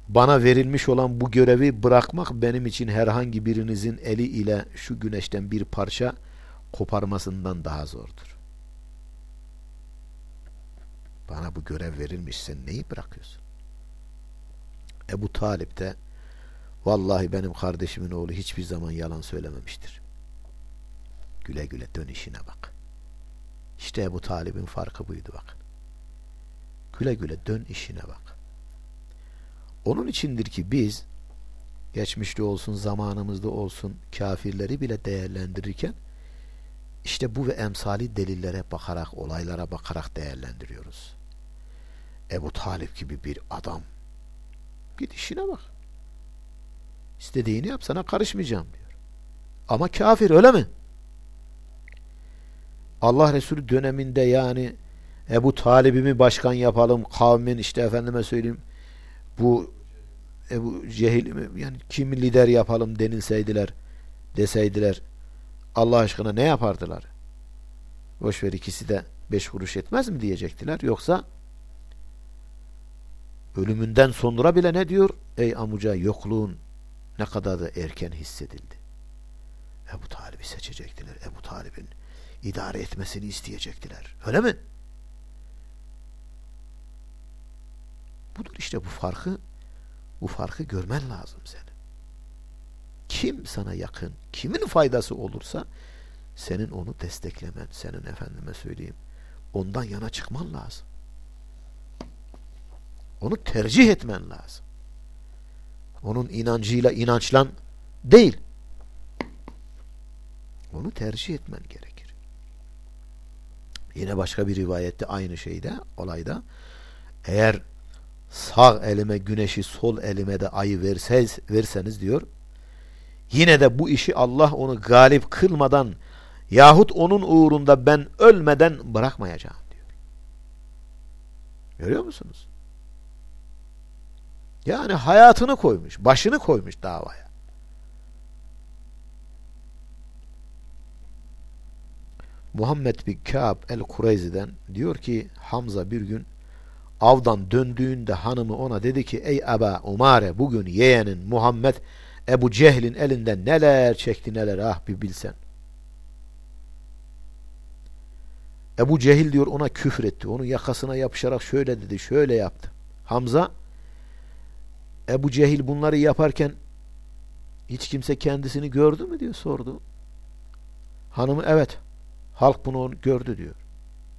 S1: bana verilmiş olan bu görevi bırakmak benim için herhangi birinizin eli ile şu güneşten bir parça koparmasından daha zordur. Bana bu görev verilmiş sen neyi bırakıyorsun? Ebu Talip de vallahi benim kardeşimin oğlu hiçbir zaman yalan söylememiştir. Güle güle dön işine bak. İşte Ebu Talib'in farkı buydu bakın. Güle güle dön işine bak. Onun içindir ki biz geçmişte olsun zamanımızda olsun kafirleri bile değerlendirirken işte bu ve emsali delillere bakarak olaylara bakarak değerlendiriyoruz. Ebu Talip gibi bir adam git işine bak. İstediğini yap sana karışmayacağım diyor. Ama kafir öyle mi? Allah Resulü döneminde yani Ebu Talib'imi başkan yapalım kavmin işte efendime söyleyeyim bu Ebu Cehil yani kim lider yapalım denilseydiler deseydiler Allah aşkına ne yapardılar? Boşver ikisi de beş kuruş etmez mi diyecektiler yoksa ölümünden sonra bile ne diyor? Ey amuca yokluğun ne kadar da erken hissedildi. Ebu Talib'i seçecektiler. Ebu Talib'in idare etmesini isteyecektiler. Öyle mi? Budur işte bu farkı bu farkı görmen lazım senin. Kim sana yakın, kimin faydası olursa senin onu desteklemen, senin efendime söyleyeyim, ondan yana çıkman lazım. Onu tercih etmen lazım. Onun inancıyla inançlan değil. Onu tercih etmen gerekir. Yine başka bir rivayette aynı şeyde, olayda eğer sağ elime güneşi, sol elime de ayı verseniz, verseniz diyor, yine de bu işi Allah onu galip kılmadan yahut onun uğrunda ben ölmeden bırakmayacağım diyor. Görüyor musunuz? Yani hayatını koymuş, başını koymuş davaya. Muhammed bin Kâb el-Kureyzi'den diyor ki Hamza bir gün avdan döndüğünde hanımı ona dedi ki ey Eba Umare bugün yeğenin Muhammed Ebu Cehil'in elinden neler çekti neler ah bir bilsen. Ebu Cehil diyor ona küfür etti. Onun yakasına yapışarak şöyle dedi şöyle yaptı. Hamza Ebu Cehil bunları yaparken hiç kimse kendisini gördü mü diyor sordu. Hanımı evet halk bunu gördü diyor.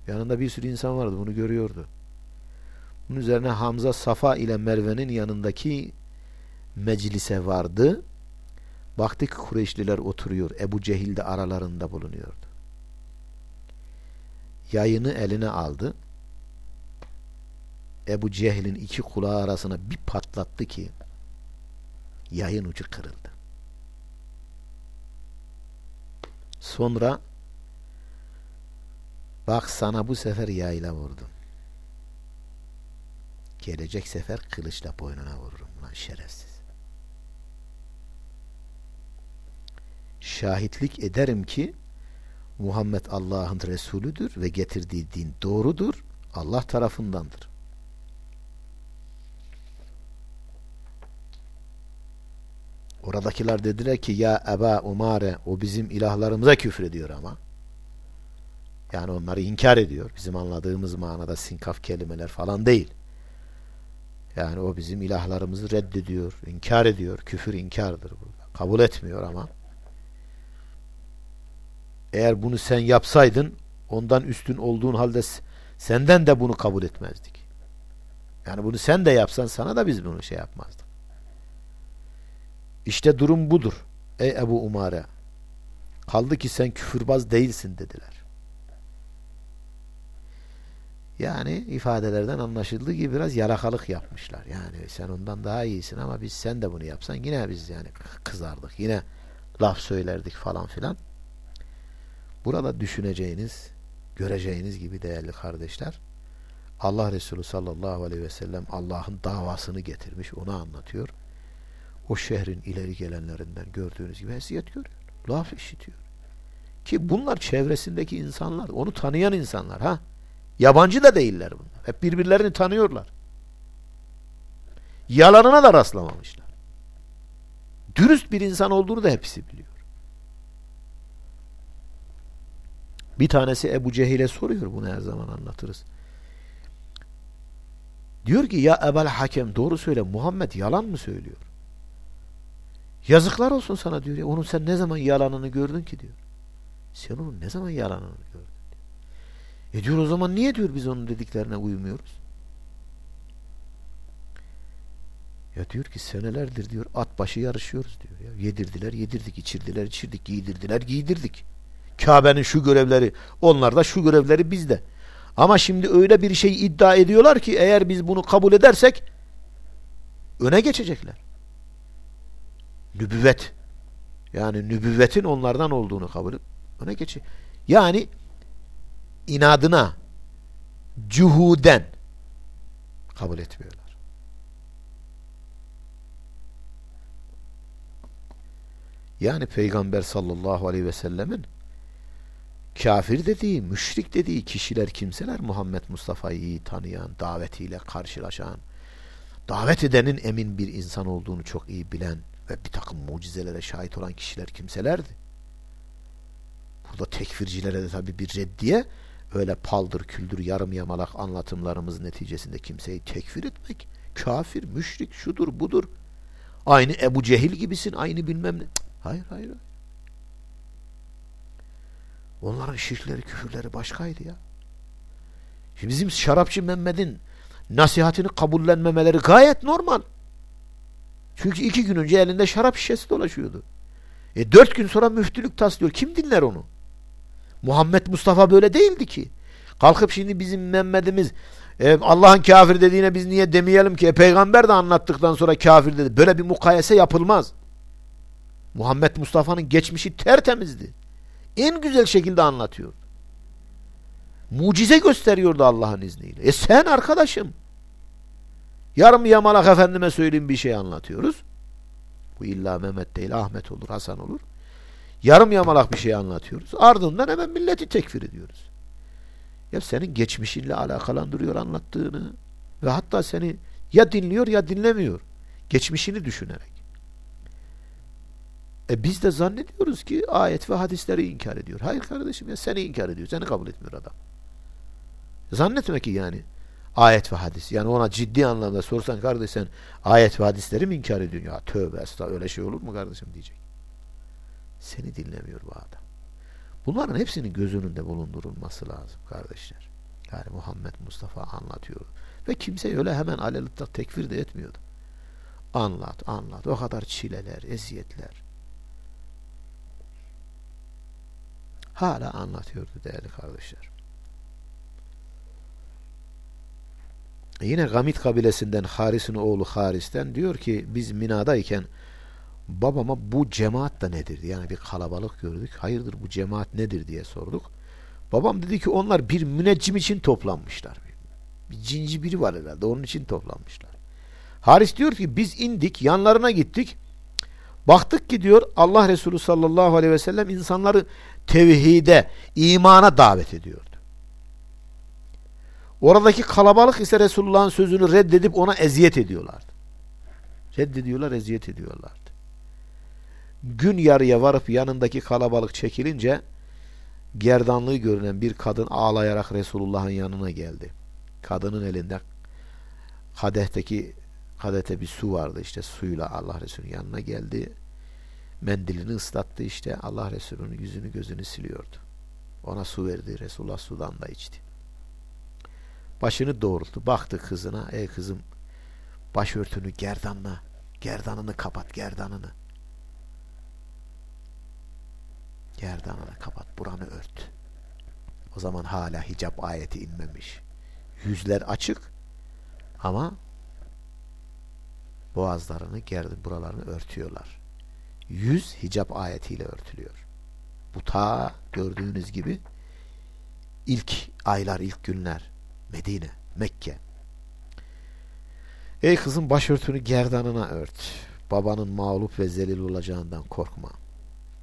S1: Yanında bir sürü insan vardı bunu görüyordu. Bunun üzerine Hamza Safa ile Merve'nin yanındaki meclise vardı. Baktı ki Kureyşliler oturuyor. Ebu Cehil de aralarında bulunuyordu. Yayını eline aldı. Ebu Cehil'in iki kulağı arasına bir patlattı ki yayın ucu kırıldı. Sonra bak sana bu sefer yayla vurdum. Gelecek sefer kılıçla boynuna vururum lan şerefsiz. Şahitlik ederim ki Muhammed Allah'ın Resulüdür ve getirdiği din doğrudur. Allah tarafındandır. Oradakiler dediler ki ya Eba Umare o bizim ilahlarımıza küfür ediyor ama. Yani onları inkar ediyor. Bizim anladığımız manada sinkaf kelimeler falan değil. Yani o bizim ilahlarımızı reddediyor, inkar ediyor. Küfür inkardır bu. Kabul etmiyor ama. Eğer bunu sen yapsaydın ondan üstün olduğun halde senden de bunu kabul etmezdik. Yani bunu sen de yapsan sana da biz bunu şey yapmazdık. İşte durum budur. Ey Ebu Umare. Kaldı ki sen küfürbaz değilsin dediler. Yani ifadelerden anlaşıldığı gibi biraz yarakalık yapmışlar. Yani sen ondan daha iyisin ama biz sen de bunu yapsan yine biz yani kızardık. Yine laf söylerdik falan filan. Burada düşüneceğiniz, göreceğiniz gibi değerli kardeşler Allah Resulü sallallahu aleyhi ve sellem Allah'ın davasını getirmiş. Onu anlatıyor. O şehrin ileri gelenlerinden gördüğünüz gibi eziyet görüyor. Laf işitiyor. Ki bunlar çevresindeki insanlar. Onu tanıyan insanlar. ha. Yabancı da değiller bunlar. Hep birbirlerini tanıyorlar. Yalanına da rastlamamışlar. Dürüst bir insan olduğunu da hepsi biliyor. Bir tanesi Ebu Cehil'e soruyor. Bunu her zaman anlatırız. Diyor ki ya Ebel Hakem doğru söyle Muhammed yalan mı söylüyor? Yazıklar olsun sana diyor. Onun sen ne zaman yalanını gördün ki diyor. Sen onun ne zaman yalanını gördün? E diyor o zaman niye diyor biz onun dediklerine uymuyoruz? Ya diyor ki senelerdir diyor at başı yarışıyoruz diyor. Ya. Yedirdiler, yedirdik, içirdiler, içirdik, giydirdiler, giydirdik. Kabe'nin şu görevleri, onlar da şu görevleri bizde. Ama şimdi öyle bir şey iddia ediyorlar ki eğer biz bunu kabul edersek öne geçecekler. Nübüvvet. Yani nübüvvetin onlardan olduğunu kabul öne geçecek. Yani inadına cuhuden kabul etmiyorlar. Yani Peygamber sallallahu aleyhi ve sellemin kafir dediği, müşrik dediği kişiler kimseler Muhammed Mustafa'yı tanıyan, davetiyle karşılaşan, davet edenin emin bir insan olduğunu çok iyi bilen ve bir takım mucizelere şahit olan kişiler kimselerdi. Burada tekfircilere de tabi bir reddiye öyle paldır küldür yarım yamalak anlatımlarımız neticesinde kimseyi tekfir etmek. Kafir, müşrik, şudur budur. Aynı Ebu Cehil gibisin, aynı bilmem ne. Hayır, hayır. Onların şirkleri, küfürleri başkaydı ya. Şimdi bizim şarapçı Mehmet'in nasihatini kabullenmemeleri gayet normal. Çünkü iki gün önce elinde şarap şişesi dolaşıyordu. E dört gün sonra müftülük taslıyor. Kim dinler onu? Muhammed Mustafa böyle değildi ki. Kalkıp şimdi bizim Mehmet'imiz e, Allah'ın kafir dediğine biz niye demeyelim ki? E, peygamber de anlattıktan sonra kafir dedi. Böyle bir mukayese yapılmaz. Muhammed Mustafa'nın geçmişi tertemizdi. En güzel şekilde anlatıyor. Mucize gösteriyordu Allah'ın izniyle. E sen arkadaşım. Yarım yamalak efendime söyleyeyim bir şey anlatıyoruz. Bu illa Mehmet değil Ahmet olur, Hasan olur. Yarım yamalak bir şey anlatıyoruz. Ardından hemen milleti tekfir ediyoruz. Ya senin geçmişinle alakalandırıyor anlattığını ve hatta seni ya dinliyor ya dinlemiyor. Geçmişini düşünerek. E biz de zannediyoruz ki ayet ve hadisleri inkar ediyor. Hayır kardeşim ya seni inkar ediyor. Seni kabul etmiyor adam. Zannetme ki yani ayet ve hadis. Yani ona ciddi anlamda sorsan kardeş sen ayet ve hadisleri mi inkar ediyorsun? Ya tövbe estağfurullah öyle şey olur mu kardeşim diyecek. Seni dinlemiyor bu adam. Bunların hepsinin göz önünde bulundurulması lazım kardeşler. Yani Muhammed Mustafa anlatıyor. Ve kimse öyle hemen alelutta tekfir de etmiyordu. Anlat, anlat. O kadar çileler, eziyetler. Hala anlatıyordu değerli kardeşler. Yine Gamit kabilesinden Haris'in oğlu Haris'ten diyor ki biz Mina'dayken babama bu cemaat da nedir? Yani bir kalabalık gördük. Hayırdır bu cemaat nedir diye sorduk. Babam dedi ki onlar bir müneccim için toplanmışlar. Bir cinci biri var herhalde onun için toplanmışlar. Haris diyor ki biz indik yanlarına gittik. Baktık ki diyor Allah Resulü sallallahu aleyhi ve sellem insanları tevhide, imana davet ediyordu. Oradaki kalabalık ise Resulullah'ın sözünü reddedip ona eziyet ediyorlardı. Reddediyorlar, eziyet ediyorlardı. Gün yarıya varıp yanındaki kalabalık çekilince gerdanlığı görünen bir kadın ağlayarak Resulullah'ın yanına geldi. Kadının elinde kadehteki kadehte bir su vardı işte suyla Allah Resulü'nün yanına geldi. Mendilini ıslattı işte Allah Resulü'nün yüzünü gözünü siliyordu. Ona su verdi. Resulullah sudan da içti. Başını doğrulttu. Baktı kızına. Ey kızım başörtünü gerdanla. Gerdanını kapat gerdanını. Gerdanını kapat. Buranı ört. O zaman hala hicap ayeti inmemiş. Yüzler açık ama boğazlarını, gerdi buralarını örtüyorlar. Yüz hicap ayetiyle örtülüyor. Bu ta gördüğünüz gibi ilk aylar, ilk günler Medine, Mekke. Ey kızım başörtünü gerdanına ört. Babanın mağlup ve zelil olacağından korkma.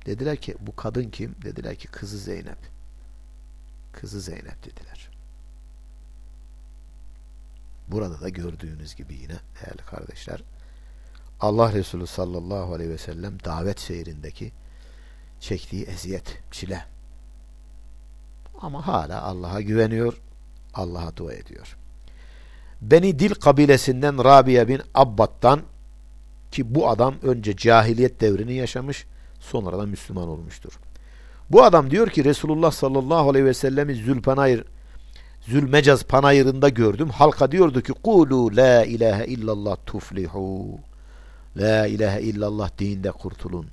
S1: Dediler ki bu kadın kim? Dediler ki kızı Zeynep. Kızı Zeynep dediler. Burada da gördüğünüz gibi yine değerli kardeşler Allah Resulü sallallahu aleyhi ve sellem davet seyrindeki çektiği eziyet, çile. Ama hala Allah'a güveniyor, Allah'a dua ediyor. Beni Dil kabilesinden Rabia bin Abbat'tan ki bu adam önce cahiliyet devrini yaşamış, sonra da Müslüman olmuştur. Bu adam diyor ki Resulullah sallallahu aleyhi ve sellemi Zülpanayır Zülmecaz panayırında gördüm. Halka diyordu ki Kulu la ilahe illallah tuflihu. La ilahe illallah deyin de kurtulun.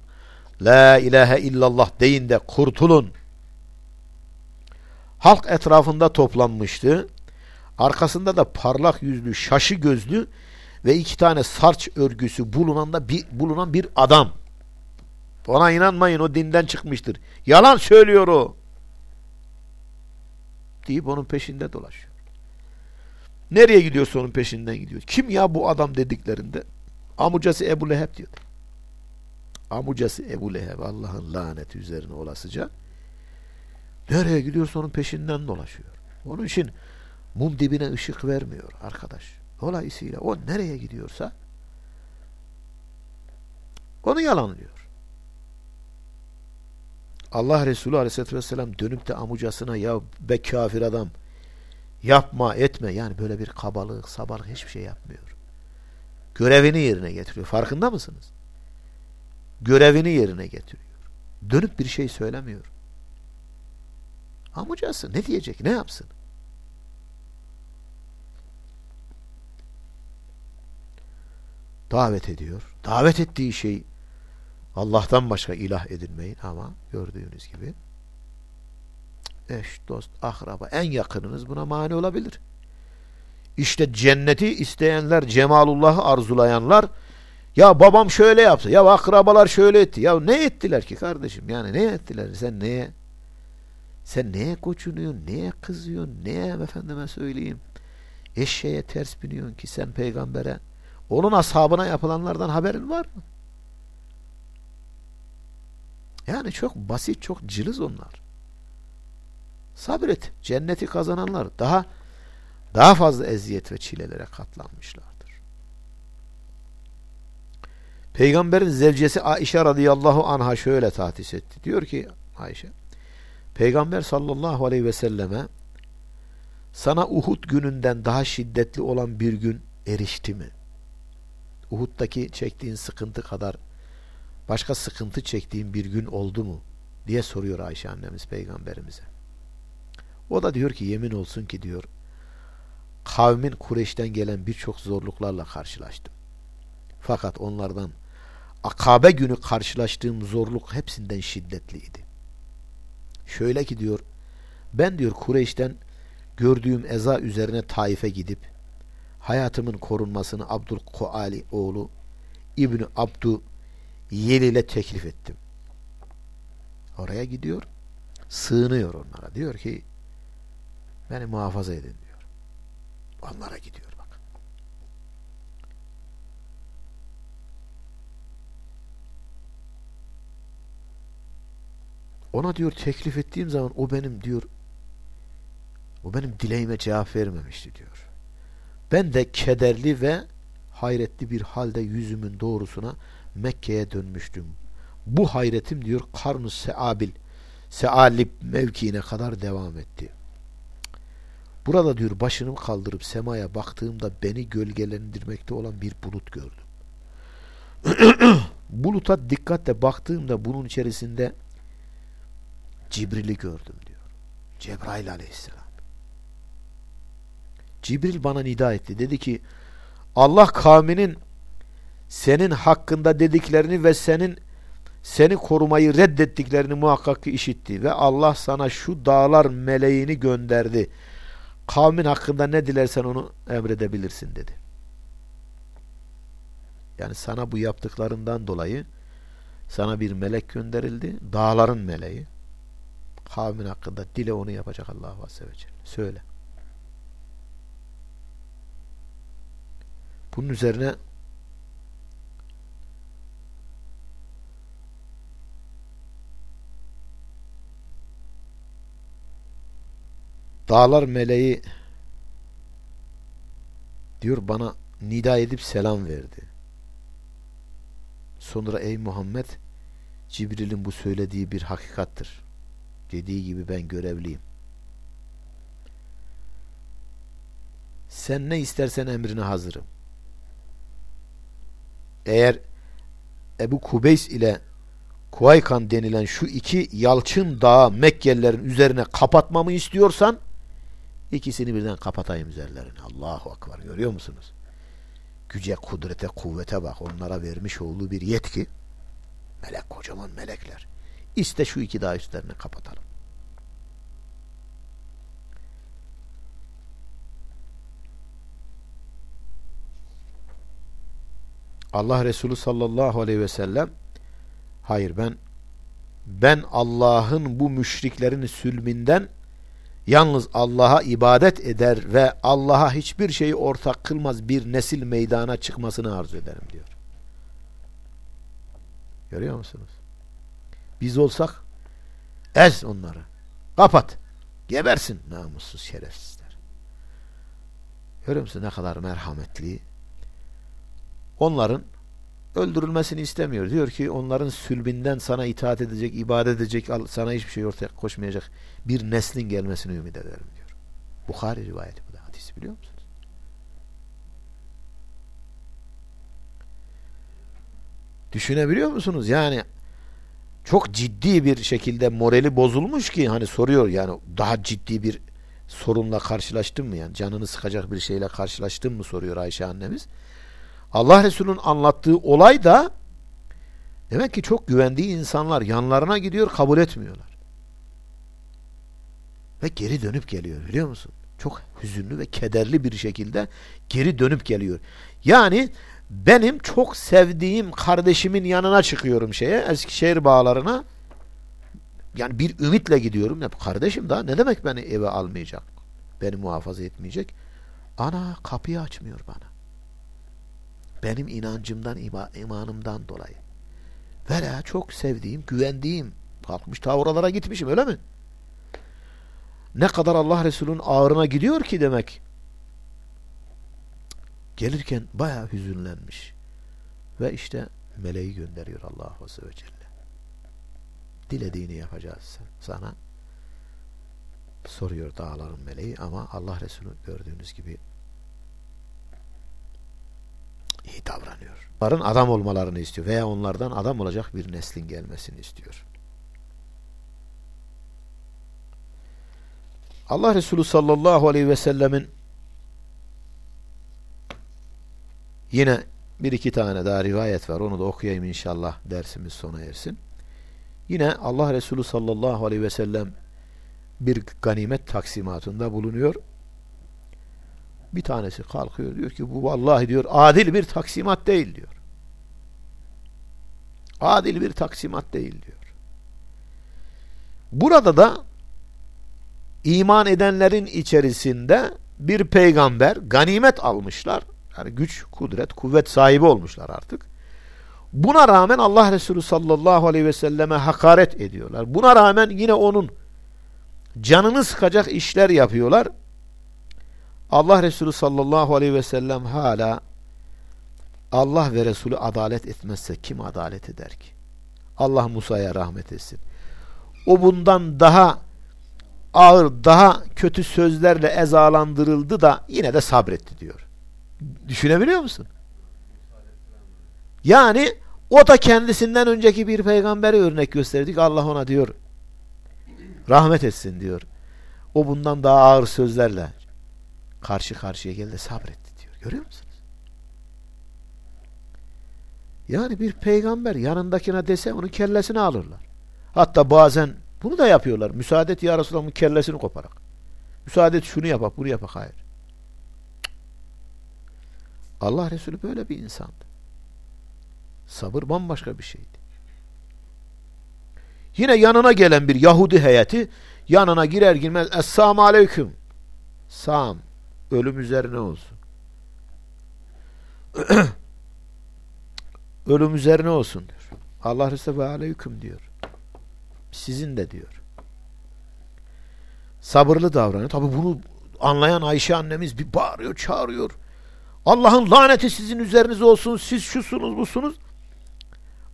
S1: La ilahe illallah deyin de kurtulun. Halk etrafında toplanmıştı. Arkasında da parlak yüzlü, şaşı gözlü ve iki tane sarç örgüsü bulunan da bir, bulunan bir adam. Ona inanmayın o dinden çıkmıştır. Yalan söylüyor o. Deyip onun peşinde dolaşıyor. Nereye gidiyorsa onun peşinden gidiyor. Kim ya bu adam dediklerinde Amucası Ebu Leheb diyor. Amucası Ebu Leheb Allah'ın laneti üzerine olasıca nereye gidiyorsa onun peşinden dolaşıyor. Onun için mum dibine ışık vermiyor arkadaş. Dolayısıyla o nereye gidiyorsa onu yalanlıyor. Allah Resulü Aleyhisselatü Vesselam dönüp de amucasına ya be kafir adam yapma etme yani böyle bir kabalık sabalık hiçbir şey yapmıyor. Görevini yerine getiriyor. Farkında mısınız? Görevini yerine getiriyor. Dönüp bir şey söylemiyor. Amucası ne diyecek ne yapsın? Davet ediyor. Davet ettiği şey Allah'tan başka ilah edinmeyin ama gördüğünüz gibi eş, dost, akraba en yakınınız buna mani olabilir. İşte cenneti isteyenler, cemalullahı arzulayanlar ya babam şöyle yaptı, ya akrabalar şöyle etti. Ya ne ettiler ki kardeşim? Yani ne ettiler? Sen neye? Sen neye koçunuyorsun? Neye kızıyorsun? Neye efendime söyleyeyim? Eşeğe ters biniyorsun ki sen peygambere? Onun ashabına yapılanlardan haberin var mı? Yani çok basit, çok cılız onlar. Sabret. Cenneti kazananlar daha daha fazla eziyet ve çilelere katlanmışlardır. Peygamberin zevcesi Ayşe radıyallahu anha şöyle tahtis etti. Diyor ki Ayşe, Peygamber sallallahu aleyhi ve selleme sana Uhud gününden daha şiddetli olan bir gün erişti mi? Uhud'daki çektiğin sıkıntı kadar başka sıkıntı çektiğin bir gün oldu mu? diye soruyor Ayşe annemiz peygamberimize. O da diyor ki yemin olsun ki diyor kavmin Kureyş'ten gelen birçok zorluklarla karşılaştım. Fakat onlardan akabe günü karşılaştığım zorluk hepsinden şiddetliydi. Şöyle ki diyor ben diyor Kureyş'ten gördüğüm eza üzerine Taif'e gidip hayatımın korunmasını Abdülkoali oğlu İbni Abdu Yel ile teklif ettim. Oraya gidiyor sığınıyor onlara. Diyor ki beni muhafaza edin diyor. Onlara gidiyor bak. Ona diyor teklif ettiğim zaman o benim diyor o benim dileğime cevap vermemişti diyor. Ben de kederli ve hayretli bir halde yüzümün doğrusuna Mekke'ye dönmüştüm. Bu hayretim diyor karnu seabil sealib mevkiine kadar devam etti. Burada diyor başını kaldırıp semaya baktığımda beni gölgelendirmekte olan bir bulut gördüm. Buluta dikkatle baktığımda bunun içerisinde Cibril'i gördüm diyor. Cebrail aleyhisselam. Cibril bana nida etti. Dedi ki Allah kavminin senin hakkında dediklerini ve senin seni korumayı reddettiklerini muhakkak ki işitti ve Allah sana şu dağlar meleğini gönderdi. Kavmin hakkında ne dilersen onu emredebilirsin dedi. Yani sana bu yaptıklarından dolayı sana bir melek gönderildi. Dağların meleği. Kavmin hakkında dile onu yapacak Allah Azze ve Celle. Söyle. Bunun üzerine Dağlar meleği diyor bana nida edip selam verdi. Sonra ey Muhammed Cibril'in bu söylediği bir hakikattır. Dediği gibi ben görevliyim. Sen ne istersen emrine hazırım. Eğer Ebu Kubeys ile Kuvaykan denilen şu iki yalçın dağı Mekkelilerin üzerine kapatmamı istiyorsan İkisini birden kapatayım üzerlerine. Allahu Akbar. Görüyor musunuz? Güce, kudrete, kuvvete bak. Onlara vermiş olduğu bir yetki. Melek, kocaman melekler. İste şu iki dağ üstlerini kapatalım. Allah Resulü sallallahu aleyhi ve sellem hayır ben ben Allah'ın bu müşriklerin sülminden yalnız Allah'a ibadet eder ve Allah'a hiçbir şeyi ortak kılmaz bir nesil meydana çıkmasını arzu ederim diyor. Görüyor musunuz? Biz olsak ez onları. Kapat. Gebersin namussuz şerefsizler. Görüyor musun ne kadar merhametli? Onların öldürülmesini istemiyor. Diyor ki onların sülbinden sana itaat edecek, ibadet edecek, sana hiçbir şey ortaya koşmayacak bir neslin gelmesini ümit ederim diyor. Bukhari rivayeti bu da hadisi biliyor musunuz? Düşünebiliyor musunuz? Yani çok ciddi bir şekilde morali bozulmuş ki hani soruyor yani daha ciddi bir sorunla karşılaştın mı yani canını sıkacak bir şeyle karşılaştın mı soruyor Ayşe annemiz. Allah Resulü'nün anlattığı olay da demek ki çok güvendiği insanlar yanlarına gidiyor kabul etmiyorlar. Ve geri dönüp geliyor biliyor musun? Çok hüzünlü ve kederli bir şekilde geri dönüp geliyor. Yani benim çok sevdiğim kardeşimin yanına çıkıyorum şeye Eskişehir bağlarına yani bir ümitle gidiyorum. Ya, kardeşim daha ne demek beni eve almayacak? Beni muhafaza etmeyecek? Ana kapıyı açmıyor bana. Benim inancımdan, ima, imanımdan dolayı. Vela çok sevdiğim, güvendiğim. Kalkmış ta oralara gitmişim öyle mi? Ne kadar Allah Resulü'nün ağrına gidiyor ki demek. Gelirken baya hüzünlenmiş. Ve işte meleği gönderiyor Allah Azze ve Celle. Dilediğini yapacağız sana. Soruyor dağların meleği ama Allah Resulü gördüğünüz gibi iyi davranıyor. Onların adam olmalarını istiyor veya onlardan adam olacak bir neslin gelmesini istiyor. Allah Resulü sallallahu aleyhi ve sellemin yine bir iki tane daha rivayet var. Onu da okuyayım inşallah dersimiz sona ersin. Yine Allah Resulü sallallahu aleyhi ve sellem bir ganimet taksimatında bulunuyor. Bir tanesi kalkıyor diyor ki bu vallahi diyor adil bir taksimat değil diyor. Adil bir taksimat değil diyor. Burada da iman edenlerin içerisinde bir peygamber ganimet almışlar. Yani güç, kudret, kuvvet sahibi olmuşlar artık. Buna rağmen Allah Resulü sallallahu aleyhi ve selleme hakaret ediyorlar. Buna rağmen yine onun canını sıkacak işler yapıyorlar. Allah Resulü sallallahu aleyhi ve sellem hala Allah ve Resulü adalet etmezse kim adalet eder ki? Allah Musa'ya rahmet etsin. O bundan daha ağır, daha kötü sözlerle ezalandırıldı da yine de sabretti diyor. Düşünebiliyor musun? Yani o da kendisinden önceki bir peygamberi örnek gösterdik. Allah ona diyor rahmet etsin diyor. O bundan daha ağır sözlerle karşı karşıya geldi sabretti diyor. Görüyor musunuz? Yani bir peygamber yanındakine dese onun kellesini alırlar. Hatta bazen bunu da yapıyorlar. Müsaade et ya Resulallah kellesini koparak. Müsaade et şunu yapak bunu yapak. Hayır. Allah Resulü böyle bir insandı. Sabır bambaşka bir şeydi. Yine yanına gelen bir Yahudi heyeti yanına girer girmez Esselamu Aleyküm Sam ölüm üzerine olsun. ölüm üzerine olsun diyor. Allah Resulü ve Aleyküm diyor. Sizin de diyor. Sabırlı davranıyor. Tabi bunu anlayan Ayşe annemiz bir bağırıyor, çağırıyor. Allah'ın laneti sizin üzerinize olsun. Siz şusunuz, busunuz.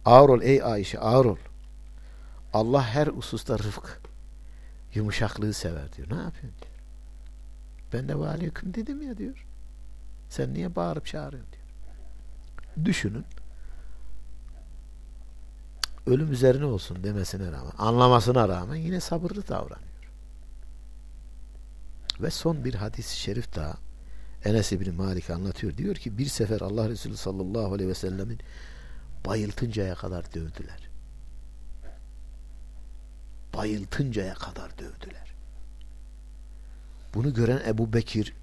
S1: Ağır ol ey Ayşe, ağır ol. Allah her hususta rıfk, yumuşaklığı sever diyor. Ne yapıyorsun diyor. Ben de valiyeküm dedim ya diyor. Sen niye bağırıp çağırıyorsun diyor. Düşünün. Ölüm üzerine olsun demesine rağmen, anlamasına rağmen yine sabırlı davranıyor. Ve son bir hadis-i şerif daha Enes İbni Malik anlatıyor. Diyor ki bir sefer Allah Resulü sallallahu aleyhi ve sellemin bayıltıncaya kadar dövdüler. Bayıltıncaya kadar dövdüler. Bunu gören Ebu Bekir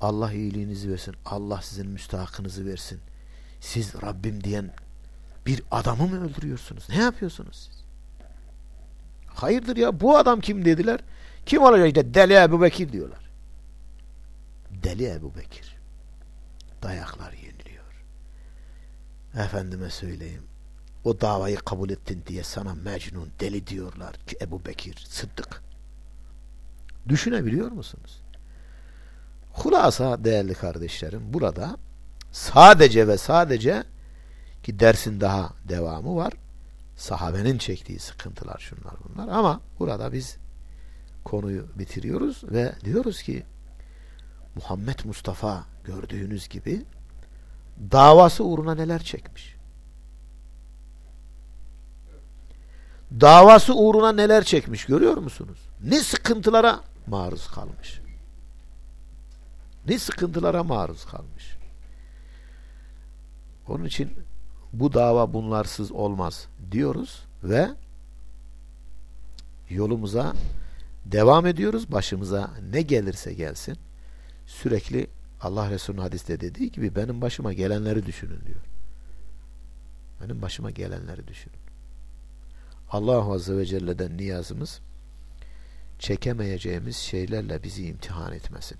S1: Allah iyiliğinizi versin. Allah sizin müstahakınızı versin. Siz Rabbim diyen bir adamı mı öldürüyorsunuz? Ne yapıyorsunuz siz? Hayırdır ya bu adam kim dediler? Kim olacak işte deli Ebu Bekir diyorlar. Deli Ebu Bekir. Dayaklar yeniliyor. Efendime söyleyeyim. O davayı kabul ettin diye sana Mecnun deli diyorlar ki Ebu Bekir Sıddık. Düşünebiliyor musunuz? Hulasa değerli kardeşlerim burada sadece ve sadece ki dersin daha devamı var. Sahabenin çektiği sıkıntılar şunlar bunlar ama burada biz konuyu bitiriyoruz ve diyoruz ki Muhammed Mustafa gördüğünüz gibi davası uğruna neler çekmiş. Davası uğruna neler çekmiş görüyor musunuz? Ne sıkıntılara maruz kalmış. Ne sıkıntılara maruz kalmış. Onun için bu dava bunlarsız olmaz diyoruz ve yolumuza devam ediyoruz. Başımıza ne gelirse gelsin sürekli Allah Resulü'nün hadiste dediği gibi benim başıma gelenleri düşünün diyor. Benim başıma gelenleri düşünün. Allah Azze ve Celle'den niyazımız çekemeyeceğimiz şeylerle bizi imtihan etmesin.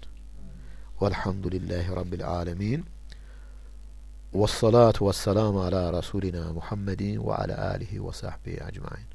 S1: Velhamdülillahi Rabbil Alemin. Vessalatu vesselamu ala Resulina Muhammedin ve ala alihi ve sahbihi ecmain.